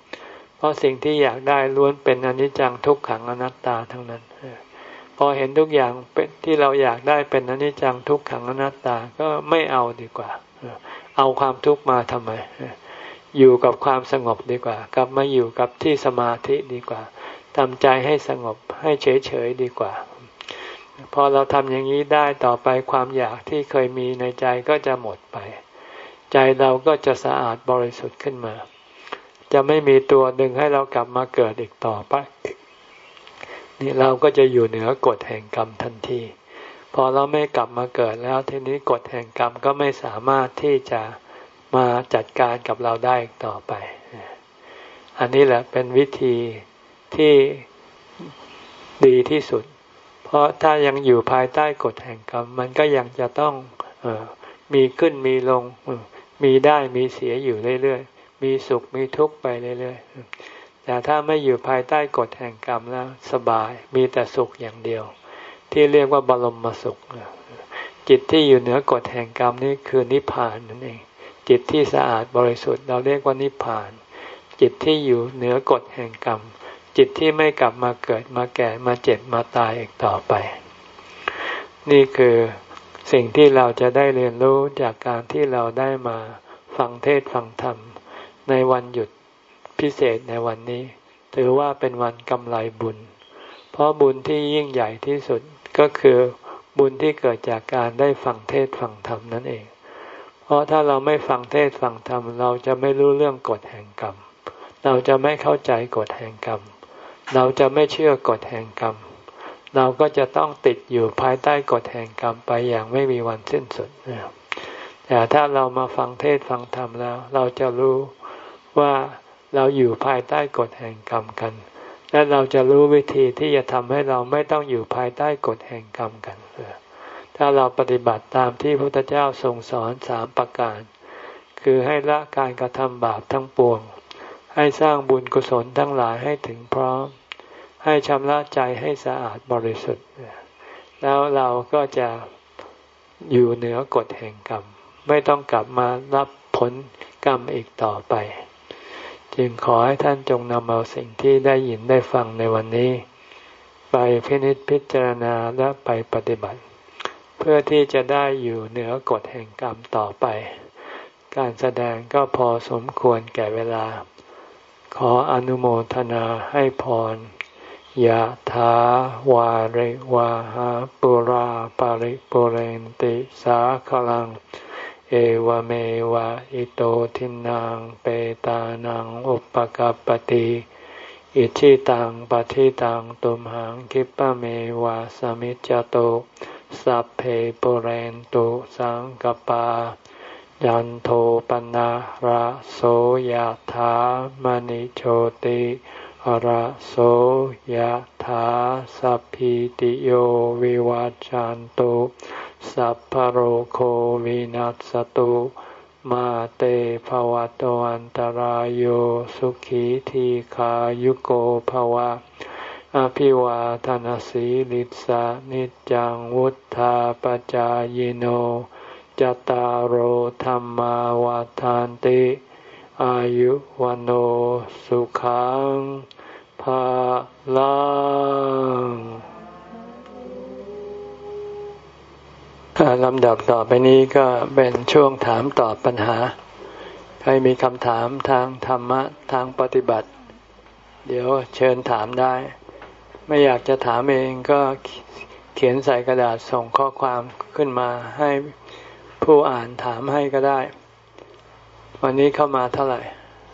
ราะสิ่งที่อยากได้ล้วนเป็นอนิจจังทุกขังอนัตตาทั้งนั้นพอเห็นทุกอย่างเป็นที่เราอยากได้เป็นอนิจจังทุกขังอนัตตาก็ไม่เอาดีกว่า เอาความทุกข์มาทำไม อยู่กับความสงบดีกว่า กลับมาอยู่กับที่สมาธิดีกว่าทำใจให้สงบให้เฉยเฉยดีกว่า พอเราทำอย่างนี้ได้ต่อไปความอยากที่เคยมีในใจก็จะหมดไป ใจเราก็จะสะอาดบริสุทธิ์ขึ้นมา จะไม่มีตัวดึงให้เรากลับมาเกิดอีกต่อไป นี่เราก็จะอยู่เหนือกฎแห่งกรรมทันที พอเราไม่กลับมาเกิดแล้วทีนี้กฎแห่งกรรมก็ไม่สามารถที่จะมาจัดการกับเราได้อีกต่อไป อันนี้แหละเป็นวิธีที่ดีที่สุด เพราะถ้ายังอยู่ภายใต้กฎแห่งกรรม มันก็ยังจะต้องอมีขึ้นมีลงมีได้มีเสียอยู่เรื่อยๆ มีสุขมีทุกข์ไปเรื่อยๆแต่ถ้าไม่อยู่ภายใต้กฎแห่งกรรมแล้วสบายมีแต่สุขอย่างเดียว ที่เรียกว่าบรมสุข จิตที่อยู่เหนือกฎแห่งกรรมนี่คือนิพพานนั่นเอง จิตที่สะอาดบริสุทธิ์เราเรียกว่านิพพาน จิตที่อยู่เหนือกฎแห่งกรรม จิตที่ไม่กลับมาเกิดมาแก่มาเจ็บมาตายอีกต่อไป นี่คือสิ่งที่เราจะได้เรียนรู้จากการที่เราได้มาฟังเทศฟังธรรม ในวันหยุดพิเศษในวันนี้ ถือว่าเป็นวันกำไรบุญ เพราะบุญที่ยิ่งใหญ่ที่สุดก็คือบุญที่เกิดจากการได้ฟังเทศฟังธรรมนั่นเอง เพราะถ้าเราไม่ฟังเทศฟังธรรม เราจะไม่รู้เรื่องกฎแห่งกรรม เราจะไม่เข้าใจกฎแห่งกรรม เราจะไม่เชื่อกฎแห่งกรรม เราก็จะต้องติดอยู่ภายใต้กฎแห่งกรรมไปอย่างไม่มีวันสิ้นสุดแต่ถ้าเรามาฟังเทศฟังธรรมแล้ว เราจะรู้ ว่าเราอยู่ภายใต้กฎแห่งกรรมกัน และเราจะรู้วิธีที่จะทำให้เราไม่ต้องอยู่ภายใต้กฎแห่งกรรมกัน ถ้าเราปฏิบัติตามที่พระพุทธเจ้าทรงสอนสามประการ คือให้ละการกระทำบาปทั้งปวง ให้สร้างบุญกุศลทั้งหลายให้ถึงพร้อม ให้ชำระใจให้สะอาดบริสุทธิ์ แล้วเราก็จะอยู่เหนือกฎแห่งกรรม ไม่ต้องกลับมารับผลกรรมอีกต่อไป จึงขอให้ท่านจงนำเอาสิ่งที่ได้ยินได้ฟังในวันนี้ ไปพินิจพิจารณาและไปปฏิบัติ เพื่อที่จะได้อยู่เหนือกฎแห่งกรรมต่อไป การแสดงก็พอสมควรแก่เวลา ขออนุโมทนาให้พรยะถาวาริวาหาปุราปาริปุเรนติสาขลัง เอวเมวะอิโตทินังเปตานังอุปกัปติอิชิตังปฏิตังตุมหังคิปะเมวะสมิจจโตสัพเพปุเรนตุสังกปา ยันโทปนะระโสยธามณิโชติระโสยธาสัพพิติโยวิวัจจันตุ สัพพโรโควินัสตุมาเตภวะตวันตารโยสุขีทีขายุโกภวะ อภิวาทานสีลิสานิจังวุธาปจายโนจตารโหธรรมาวาทานติ อายุวันโอสุขังภาลัง ลำดับต่อไปนี้ก็เป็นช่วงถามตอบปัญหา ใครมีคำถามทางธรรมะทางปฏิบัติ เดี๋ยวเชิญถามได้ ไม่อยากจะถามเองก็เขียนใส่กระดาษส่งข้อความขึ้นมาให้ผู้อ่านถามให้ก็ได้ วันนี้เข้ามาเท่าไหร่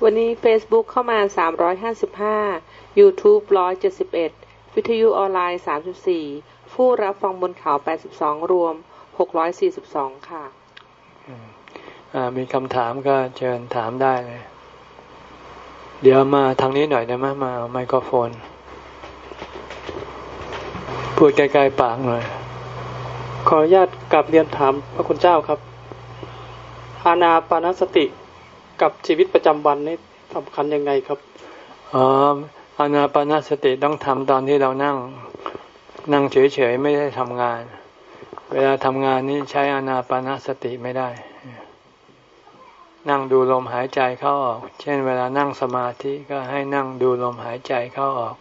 วันนี้ Facebook เข้ามา 355 YouTube 171 วิทยุออนไลน์ 34 ผู้รับฟังบนเขา 82 รวม หกร้อยสี่สิบสองค่ะมีคำถามก็เชิญถามได้เลย เดี๋ยวมาทางนี้หน่อยได้ไหมมาไมโครโฟน พูดใกล้ๆปากหน่อย ขออนุญาตกลับเรียนถามพระคุณเจ้าครับ อาณาปานสติกับชีวิตประจำวันนี่สำคัญยังไงครับอ๋ออานาปานสติต้องทำตอนที่เรานั่ง นั่งเฉยๆไม่ได้ทำงาน เวลาทำงานนี้ใช้อนาปานสติไม่ได้ นั่งดูลมหายใจเข้าออก เช่น เวลานั่งสมาธิก็ให้นั่งดูลมหายใจเข้าออก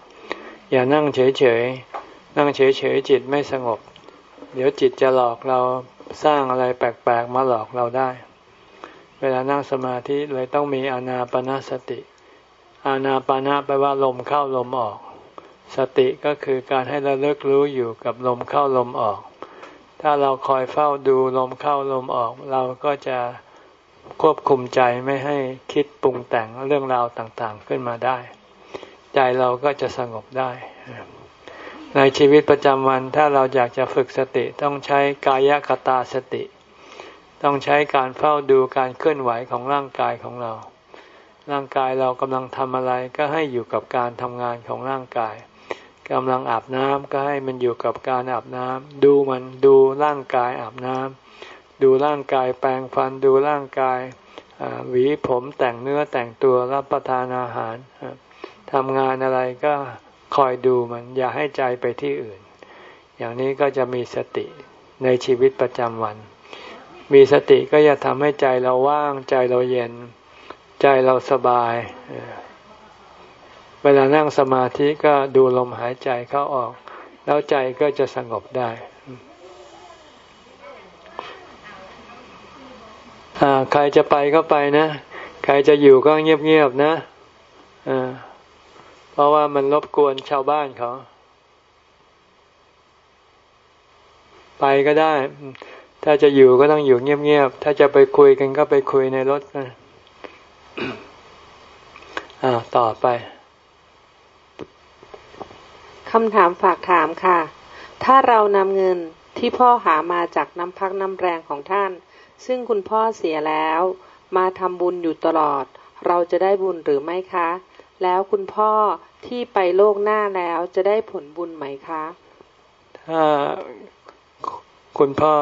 อย่านั่งเฉยๆ นั่งเฉยๆจิตไม่สงบ เดี๋ยวจิตจะหลอกเราสร้างอะไรแปลกๆมาหลอกเราได้ เวลานั่งสมาธิเลยต้องมีอนาปนาสติ อานาปานะแปลว่าลมเข้าลมออก สติก็คือการให้เราเลิกรู้อยู่กับลมเข้าลมออก ถ้าเราคอยเฝ้าดูลมเข้าลมออก เราก็จะควบคุมใจไม่ให้คิดปรุงแต่งเรื่องราวต่างๆขึ้นมาได้ ใจเราก็จะสงบได้ ในชีวิตประจำวันถ้าเราอยากจะฝึกสติต้องใช้กายกตาสติ ต้องใช้การเฝ้าดูการเคลื่อนไหวของร่างกายของเรา ร่างกายเรากำลังทำอะไรก็ให้อยู่กับการทำงานของร่างกาย กำลังอาบน้ำก็ให้มันอยู่กับการอาบน้ำดูมันดูร่างกายอาบน้ำดูร่างกายแปรงฟันดูร่างกายหวีผมแต่งเนื้อแต่งตัวรับประทานอาหารทำงานอะไรก็คอยดูมันอย่าให้ใจไปที่อื่น อย่างนี้ก็จะมีสติในชีวิตประจำวัน มีสติก็จะทำให้ใจเราว่างใจเราเย็น ใจเราสบาย เวลานั่งสมาธิก็ดูลมหายใจเข้าออก แล้วใจก็จะสงบได้ใครจะไปก็ไปนะ ใครจะอยู่ก็เงียบๆนะเพราะว่ามันรบกวนชาวบ้านเขา ไปก็ได้ ถ้าจะอยู่ก็ต้องอยู่เงียบๆ ถ้าจะไปคุยกันก็ไปคุยในรถนะ อ่า ต่อไป คำถามฝากถามค่ะ ถ้าเรานำเงินที่พ่อหามาจากน้ำพักน้ำแรงของท่าน ซึ่งคุณพ่อเสียแล้ว มาทำบุญอยู่ตลอด เราจะได้บุญหรือไม่คะ แล้วคุณพ่อที่ไปโลกหน้าแล้วจะได้ผลบุญไหมคะ ถ้าคุณพ่อ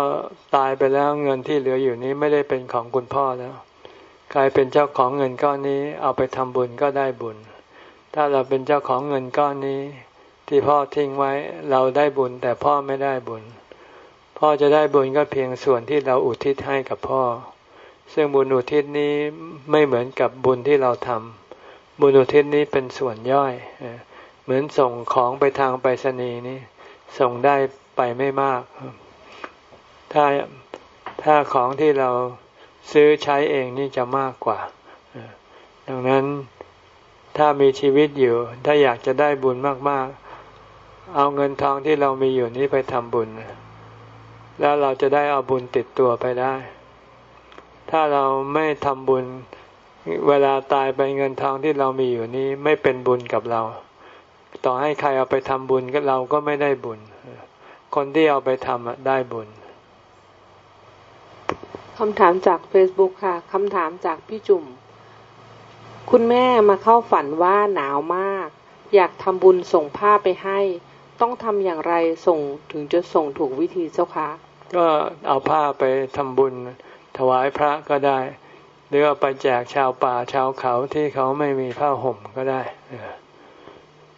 ตายไปแล้วเงินที่เหลืออยู่นี้ไม่ได้เป็นของคุณพ่อแล้วกลายเป็นเจ้าของเงินก้อนนี้เอาไปทำบุญก็ได้บุญ ถ้าเราเป็นเจ้าของเงินก้อนนี้ ที่พ่อทิ้งไว้เราได้บุญแต่พ่อไม่ได้บุญ พ่อจะได้บุญก็เพียงส่วนที่เราอุทิศให้กับพ่อ ซึ่งบุญอุทิศนี้ไม่เหมือนกับบุญที่เราทำบุญอุทิศนี้เป็นส่วนย่อย เหมือนส่งของไปทางไปรษณีย์นี้ส่งได้ไปไม่มาก ถ้าถ้าของที่เราซื้อใช้เองนี่จะมากกว่า ดังนั้นถ้ามีชีวิตอยู่ ถ้าอยากจะได้บุญมาก ๆ เอาเงินทองที่เรามีอยู่นี้ไปทำบุญ แล้วเราจะได้เอาบุญติดตัวไปได้ ถ้าเราไม่ทำบุญ เวลาตายไปเงินทองที่เรามีอยู่นี้ไม่เป็นบุญกับเรา ต่อให้ใครเอาไปทำบุญก็เราก็ไม่ได้บุญ คนที่เอาไปทำได้บุญคำถามจาก Facebook ค่ะคำถามจากพี่จุ่ม คุณแม่มาเข้าฝันว่าหนาวมาก อยากทำบุญส่งผ้าไปให้ ต้องทำอย่างไรส่งถึงจะส่งถูกวิธีเจ้าคะก็เอาผ้าไปทำบุญถวายพระก็ได้ หรือเอาไปแจกชาวป่าชาวเขาที่เขาไม่มีผ้าห่มก็ได้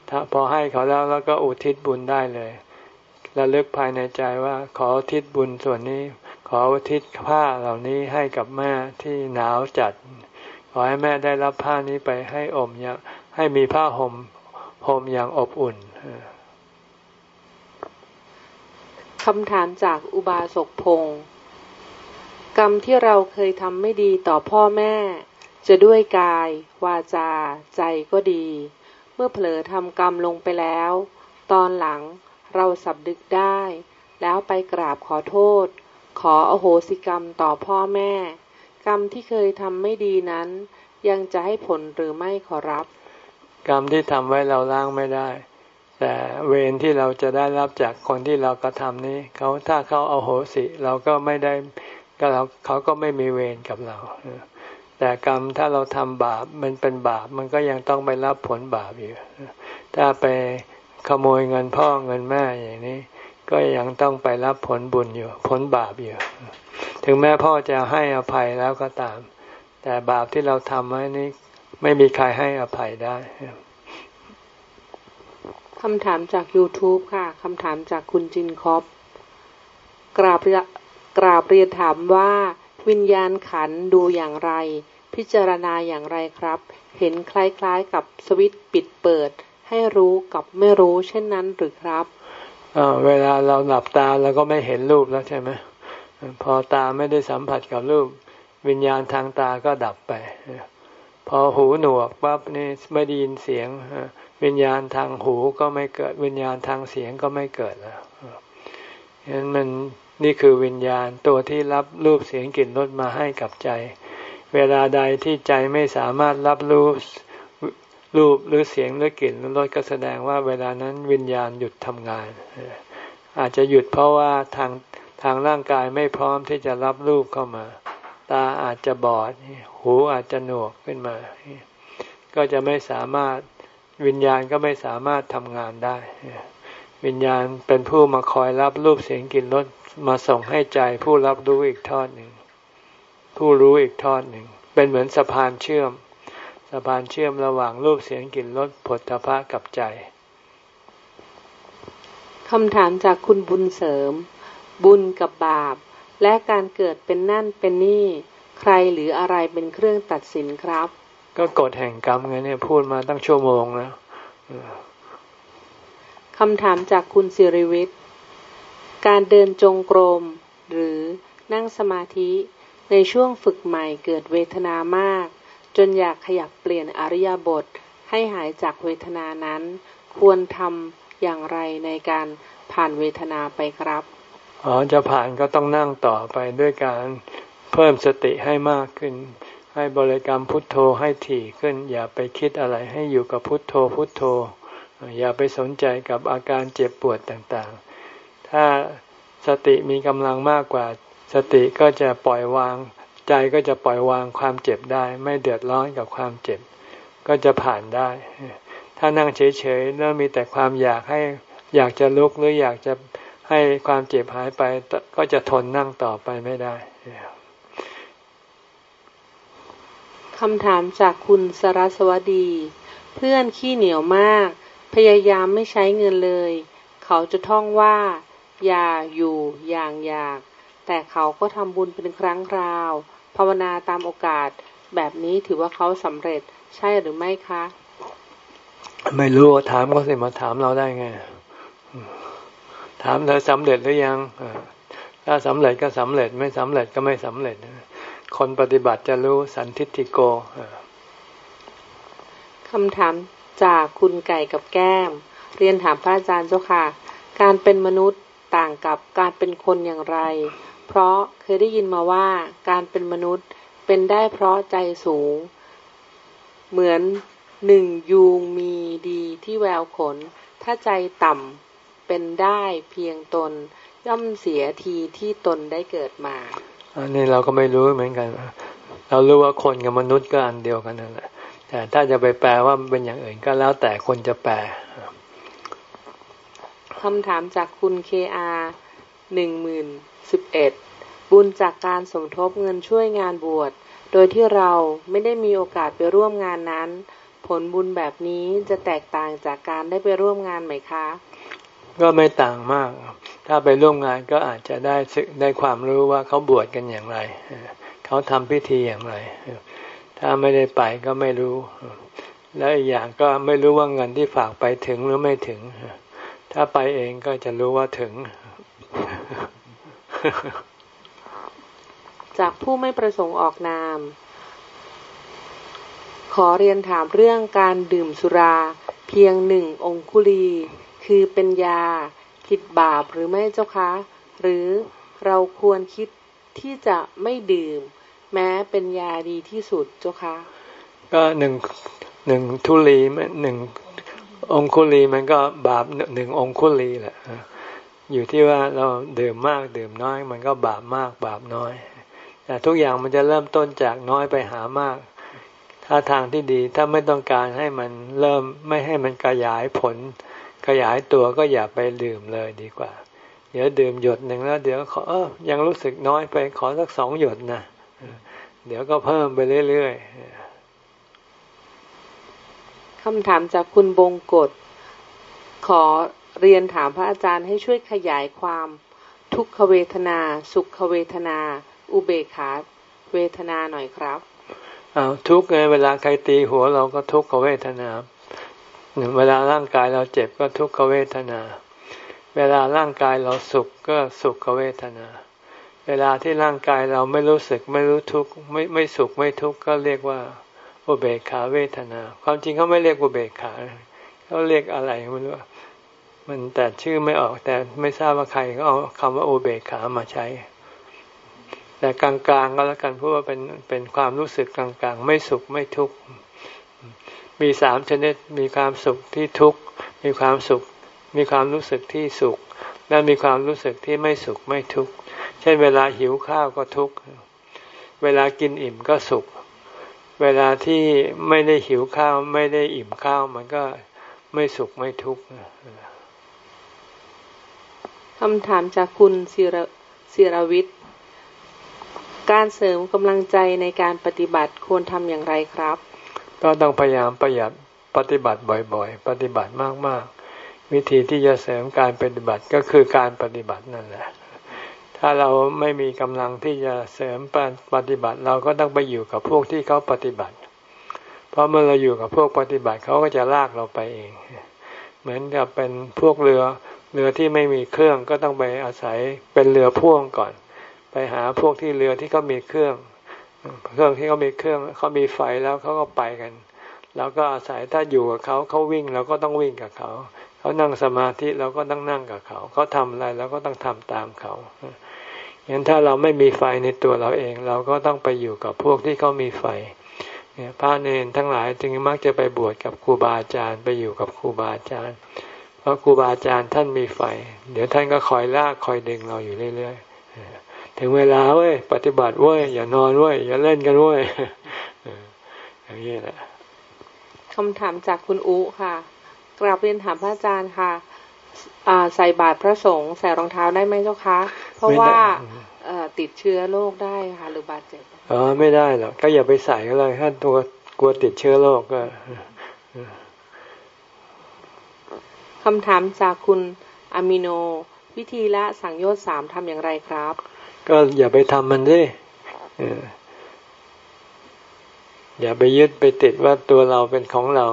ถ้าพอให้เขาแล้วแล้วก็อุทิศบุญได้เลยระลึกภายในใจว่าขออุทิศบุญส่วนนี้ ขออุทิศผ้าเหล่านี้ให้กับแม่ที่หนาวจัด ขอให้แม่ได้รับผ้านี้ไปให้อมอย่างให้มีผ้าห่มห่มอย่างอบอุ่น คำถามจากอุบาสกพงศ์กรรมที่เราเคยทำไม่ดีต่อพ่อแม่ จะด้วยกาย วาจา ใจก็ดี เมื่อเผลอทำกรรมลงไปแล้ว ตอนหลังเราสับดึกได้ แล้วไปกราบขอโทษ ขออโหสิกรรมต่อพ่อแม่ กรรมที่เคยทำไม่ดีนั้น ยังจะให้ผลหรือไม่ขอรับ กรรมที่ทำไว้เราล้างไม่ได้ แต่เวรที่เราจะได้รับจากคนที่เรากระทำนี้เขาถ้าเขาเอาโหสิ เราก็ไม่ได้ก็เราเขาก็ไม่มีเวรกับเรา แต่กรรมถ้าเราทำบาปมันเป็นบาปมันก็ยังต้องไปรับผลบาปอยู่ ถ้าไปขโมยเงินพ่อเงินแม่อย่างนี้ ก็ยังต้องไปรับผลบุญอยู่ ผลบาปอยู่ ถึงแม่พ่อจะให้อภัยแล้วก็ตาม แต่บาปที่เราทำไว้นี้ไม่มีใครให้อภัยได้ คำถามจาก YouTube ค่ะ คำถามจากคุณจินคอปกราบกราบเรียนถามว่า วิญญาณขันดูอย่างไร พิจารณาอย่างไรครับ เห็นคล้ายๆกับสวิตปิดเปิด ให้รู้กับไม่รู้เช่นนั้นหรือครับเวลาเราหลับตาเราก็ไม่เห็นรูปแล้วใช่ไหมพอตาไม่ได้สัมผัสกับรูป วิญญาณทางตาก็ดับไป พอหูหนวกปั๊บนี่ไม่ได้ยินเสียง วิญญาณทางหูก็ไม่เกิด วิญญาณทางเสียงก็ไม่เกิดแล้วฉะนั้นมันนี่คือวิญญาณตัวที่รับรูปเสียงกลิ่นรสมาให้กับใจ เวลาใดที่ใจไม่สามารถรับรู้รูปหรือเสียงหรือกลิ่นหรือรสก็แสดงว่าเวลานั้นวิญญาณหยุดทำงาน อาจจะหยุดเพราะว่าทางทางร่างกายไม่พร้อมที่จะรับรูปเข้ามา ตาอาจจะบอด หูอาจจะหนวกขึ้นมา ก็จะไม่สามารถ วิญญาณก็ไม่สามารถทำงานได้ วิญญาณเป็นผู้มาคอยรับรูปเสียงกลิ่นรสมาส่งให้ใจผู้รับรู้อีกทอดหนึ่ง ผู้รู้อีกทอดหนึ่ง เป็นเหมือนสะพานเชื่อม สะพานเชื่อมระหว่างรูปเสียงกลิ่นรสผลตภะกับใจคำถามจากคุณบุญเสริม บุญกับบาป และการเกิดเป็นนั่นเป็นนี่ ใครหรืออะไรเป็นเครื่องตัดสินครับ ก็กฎแห่งกรรมไงเนี่ยพูดมาตั้งชั่วโมงแล้วคำถามจากคุณสิริวิทย์ การเดินจงกรมหรือนั่งสมาธิในช่วงฝึกใหม่เกิดเวทนามาก จนอยากขยับเปลี่ยนอริยบทให้หายจากเวทนานั้น ควรทำอย่างไรในการผ่านเวทนาไปครับอ๋อจะผ่านก็ต้องนั่งต่อไปด้วยการเพิ่มสติให้มากขึ้น ให้บริกรรมพุทโธให้ถี่ขึ้น อย่าไปคิดอะไรให้อยู่กับพุทโธพุทโธ อย่าไปสนใจกับอาการเจ็บปวดต่างๆ ถ้าสติมีกำลังมากกว่า สติก็จะปล่อยวาง ใจก็จะปล่อยวางความเจ็บได้ ไม่เดือดร้อนกับความเจ็บ ก็จะผ่านได้ ถ้านั่งเฉยๆแล้วมีแต่ความอยากให้อยากจะลุกหรืออยากจะให้ความเจ็บหายไปก็จะทนนั่งต่อไปไม่ได้ คำถามจากคุณสรัสวดี เพื่อนขี้เหนียวมาก พยายามไม่ใช้เงินเลย เขาจะท่องว่า อย่าอยู่อย่างอยาก แต่เขาก็ทำบุญเป็นครั้งคราว ภาวนาตามโอกาส แบบนี้ถือว่าเขาสำเร็จใช่หรือไม่คะ ไม่รู้ถามเขาสิมาถามเราได้ไง ถามเธอสำเร็จหรือยังถ้าสำเร็จก็สำเร็จไม่สำเร็จก็ไม่สำเร็จ คนปฏิบัติจะรู้สันทิติโกคำถามจากคุณไก่กับแก้ม เรียนถามพระอาจารย์เจ้าค่ะ การเป็นมนุษย์ต่างกับการเป็นคนอย่างไร เพราะเคยได้ยินมาว่าการเป็นมนุษย์เป็นได้เพราะใจสูง เหมือนหนึ่งยูงมีดีที่แววขน ถ้าใจต่ำเป็นได้เพียงตนย่อมเสียทีที่ตนได้เกิดมา อันนี้เราก็ไม่รู้เหมือนกัน เรารู้ว่าคนกับมนุษย์ก็อันเดียวกันนั่นแหละ แต่ถ้าจะไปแปลว่าเป็นอย่างอื่นก็แล้วแต่คนจะแปลคำถามจากคุณเคอาหนึ่งหมื่นสิบเอ็ดบุญจากการสมทบเงินช่วยงานบวช โดยที่เราไม่ได้มีโอกาสไปร่วมงานนั้น ผลบุญแบบนี้จะแตกต่างจากการได้ไปร่วมงานไหมคะ ก็ไม่ต่างมาก ถ้าไปร่วมงานก็อาจจะได้สึกได้ความรู้ว่าเขาบวชกันอย่างไร เขาทำพิธีอย่างไร ถ้าไม่ได้ไปก็ไม่รู้ แล้วอีกอย่างก็ไม่รู้ว่าเงินที่ฝากไปถึงหรือไม่ถึง ถ้าไปเองก็จะรู้ว่าถึง จากผู้ไม่ประสงค์ออกนาม ขอเรียนถามเรื่องการดื่มสุรา เพียงหนึ่งองคุลี คือเป็นยา ผิดบาปหรือไม่เจ้าคะ หรือเราควรคิดที่จะไม่ดื่ม แม้เป็นยาดีที่สุดเจ้าคะ ก็หนึ่งหนึ่งทุลีหนึ่งองคุลีมันก็บาปหนึ่งองคุลีแหละอยู่ที่ว่าเราดื่มมากดื่มน้อย มันก็บาปมากบาปน้อย แต่ทุกอย่างมันจะเริ่มต้นจากน้อยไปหามาก ถ้าทางที่ดีถ้าไม่ต้องการให้มันเริ่มไม่ให้มันขยายผล ขยายตัวก็อย่าไปดื่มเลยดีกว่า เดี๋ยวดื่มหยดหนึ่งแล้ว เดี๋ยวขอเออยังรู้สึกน้อยไปขอสักสองหยดนะเดี๋ยวก็เพิ่มไปเรื่อยๆคำถามจากคุณบงกฎขอเรียนถามพระอาจารย์ให้ช่วยขยายความ ทุกขเวทนา สุขเวทนา อุเบกขาเวทนาหน่อยครับอ้าวทุกไงเวลาใครตีหัวเราก็ทุกขเวทนา เวลาร่างกายเราเจ็บก็ทุกขเวทนา เวลาร่างกายเราสุขก็สุขเวทนา เวลาที่ร่างกายเราไม่รู้สึกไม่รู้ทุกข์ไม่ไม่สุขไม่ทุกข์ก็เรียกว่าอุเบกขาเวทนา ความจริงเขาไม่เรียกอุเบกขาเขาเรียกอะไรไม่รู้มันแต่ชื่อไม่ออกแต่ไม่ทราบว่าใครก็เอาคำว่าอุเบกขามาใช้ แต่กลางๆก็แล้วกันเพราะว่าเป็นเป็นความรู้สึกกลางๆ ไม่สุขไม่ทุกข์ มีสามชนิด มีความสุขที่ทุกข์ มีความสุข มีความรู้สึกที่สุข และมีความรู้สึกที่ไม่สุขไม่ทุกข์ เช่นเวลาหิวข้าวก็ทุกข์ เวลากินอิ่มก็สุข เวลาที่ไม่ได้หิวข้าวไม่ได้อิ่มข้าวมันก็ไม่สุขไม่ทุกข์คำถามจากคุณศิรศิรวิทย์ การเสริมกำลังใจในการปฏิบัติควรทำอย่างไรครับ ก็ต้องพยายามประหยัดปฏิบัติบ่อยๆ ปฏิบัติมากๆ วิธีที่จะเสริมการปฏิบัติก็คือการปฏิบัตินั่นแหละ ถ้าเราไม่มีกำลังที่จะเสริมปฏิบัติเราก็ต้องไปอยู่กับพวกที่เขาปฏิบัติ เพราะเมื่อเราอยู่กับพวกปฏิบัติเขาก็จะลากเราไปเอง เหมือนกับเป็นพวกเรือเรือที่ไม่มีเครื่องก็ต้องไปอาศัยเป็นเรือพ่วงก่อน ไปหาพวกที่เรือที่เขามีเครื่อง เครื่องที่เขามีเครื่องเขามีไฟแล้วเขาก็ไปกันเราก็อาศัยถ้าอยู่กับเขาเขาวิ่งเราก็ต้องวิ่งกับเขาเขานั่งสมาธิเราก็ต้องนั่งกับเขาเขาทำอะไรเราก็ต้องทำตามเขาอย่างนั้นถ้าเราไม่มีไฟในตัวเราเอง เราก็ต้องไปอยู่กับพวกที่เขามีไฟเนี่ยพระเนนทั้งหลายจึงมักจะไปบวชกับครูบาอาจารย์ไปอยู่กับครูบาอาจารย์ เพราะครูบาอาจารย์ท่านมีไฟ เดี๋ยวท่านก็คอยลากคอยดึงเราอยู่เรื่อยๆ ถึงเวลาเว้ยปฏิบัติเว้ยอย่านอนเว้ยอย่าเล่นกันเว้ยอย่างนี้แหละคำถามจากคุณอุค่ะ กราบเรียนถามพระอาจารย์ค่ะใส่บาตรพระสงฆ์ใส่รองเท้าได้ไหมเจ้าคะ เพราะว่าติดเชื้อโรคได้ค่ะ หรือบาดเจ็บอ๋อไม่ได้หรอกก็อย่าไปใส่ก็เลยถ้าตัวกลัวติดเชื้อโรคก็คำถามจากคุณอามิโน วิธีละสังโยชน์สามทำอย่างไรครับ ก็อย่าไปทำมันดิอย่าไปยึดไปติดว่าตัวเราเป็นของเรา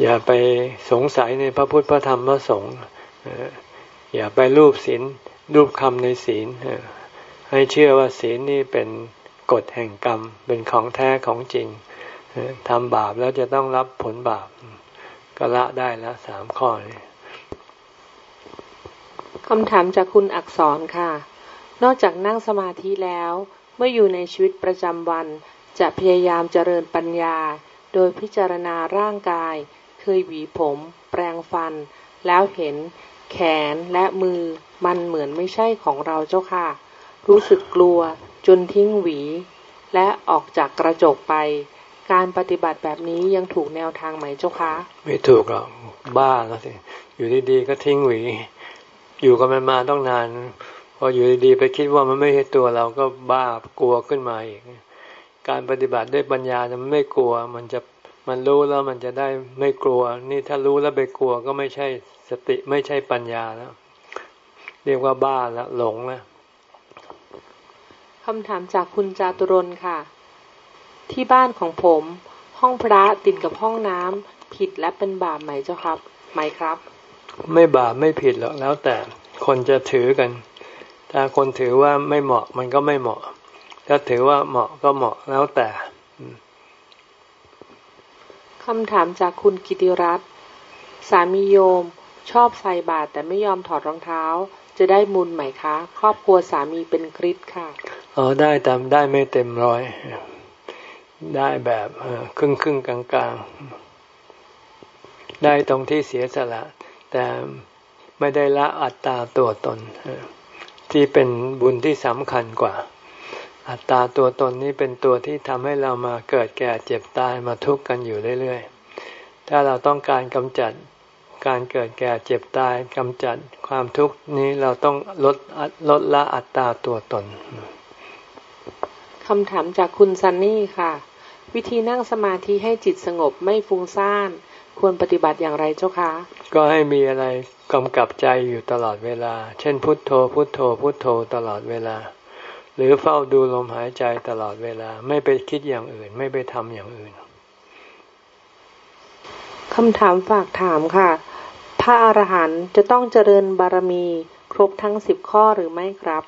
อย่าไปสงสัยในพระพุทธพระธรรมพระสงฆ์อย่าไปรูปศีลรูปคำในศีลให้เชื่อว่าศีลนี่เป็นกฎแห่งกรรม เป็นของแท้ของจริงทำบาปแล้วจะต้องรับผลบาป ก็ละได้แล้วสามข้อนี้ คำถามจากคุณอักษรค่ะ นอกจากนั่งสมาธิแล้ว เมื่ออยู่ในชีวิตประจำวัน จะพยายามเจริญปัญญา โดยพิจารณาร่างกายเคยหวีผม แปรงฟัน แล้วเห็น แขนและมือ มันเหมือนไม่ใช่ของเราเจ้าค่ะ รู้สึกกลัวจนทิ้งหวี และออกจากกระจกไป การปฏิบัติแบบนี้ยังถูกแนวทางไหมเจ้าคะ ไม่ถูกหรอกบ้าแล้วสิ อยู่ดีๆก็ทิ้งหวี อยู่กับมันมาต้องนาน พออยู่ดีๆไปคิดว่ามันไม่ใช่ตัวเราก็บ้ากลัวขึ้นมาอีก การปฏิบัติด้วยปัญญามันไม่กลัว มันจะมันรู้แล้วมันจะได้ไม่กลัว นี่ถ้ารู้แล้วไปกลัวก็ไม่ใช่สติไม่ใช่ปัญญาแล้ว เรียกว่าบ้าแล้วหลงล้วคำถามจากคุณจาตุรนค่ะ ที่บ้านของผม ห้องพระติดกับห้องน้ำผิดและเป็นบาปไหมเจ้าครับ ไหมครับ ไม่บาปไม่ผิดหรอกแล้วแต่คนจะถือกัน ถ้าคนถือว่าไม่เหมาะมันก็ไม่เหมาะ ถ้าถือว่าเหมาะก็เหมาะแล้วแต่คำถามจากคุณกิติรัตน์สามีโยมชอบใส่บาตรแต่ไม่ยอมถอดรองเท้า จะได้มุนไหมคะ ครอบครัวสามีเป็นคริสค่ะอ๋อได้ตามได้ไม่เต็มร้อย ได้แบบครึ่งครึ่งกลางกลางได้ตรงที่เสียสละ แต่ไม่ได้ละอัตตาตัวตน ที่เป็นบุญที่สำคัญกว่า อัตตาตัวตนนี้เป็นตัวที่ทำให้เรามาเกิดแก่เจ็บตายมาทุกข์กันอยู่เรื่อยๆ ถ้าเราต้องการกำจัดการเกิดแก่เจ็บตายกำจัดความทุกข์นี้เราต้องลดลดละอัตตาตัวตนคำถามจากคุณซันนี่ค่ะ วิธีนั่งสมาธิให้จิตสงบไม่ฟุ้งซ่าน ควรปฏิบัติอย่างไรเจ้าคะ ก็ให้มีอะไรกำกับใจอยู่ตลอดเวลา เช่นพุทโธ พุทโธ พุทโธตลอดเวลา หรือเฝ้าดูลมหายใจตลอดเวลา ไม่ไปคิดอย่างอื่น ไม่ไปทำอย่างอื่นคำถามฝากถามค่ะ พระอรหันต์จะต้องเจริญบารมีครบทั้งสิบข้อหรือไม่ครับ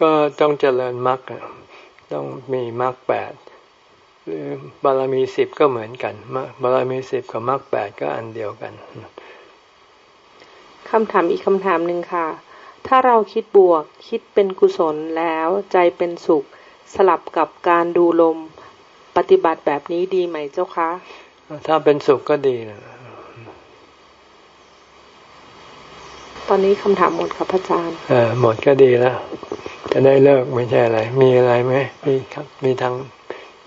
ก็ต้องเจริญมรรคต้องมีมรรคแปดหรือ บารมีสิบก็เหมือนกันบารมีสิบกับมรรคแปดก็อันเดียวกันคำถามอีกคำถามหนึ่งค่ะ ถ้าเราคิดบวกคิดเป็นกุศลแล้วใจเป็นสุข สลับกับการดูลมปฏิบัติแบบนี้ดีไหมเจ้าคะ ถ้าเป็นสุขก็ดีนะตอนนี้คำถามหมดครับพระอาจารย์เออหมดก็ดีแล้ว จะได้เลิกไม่ใช่อะไร มีอะไรไหมมีครับมีทาง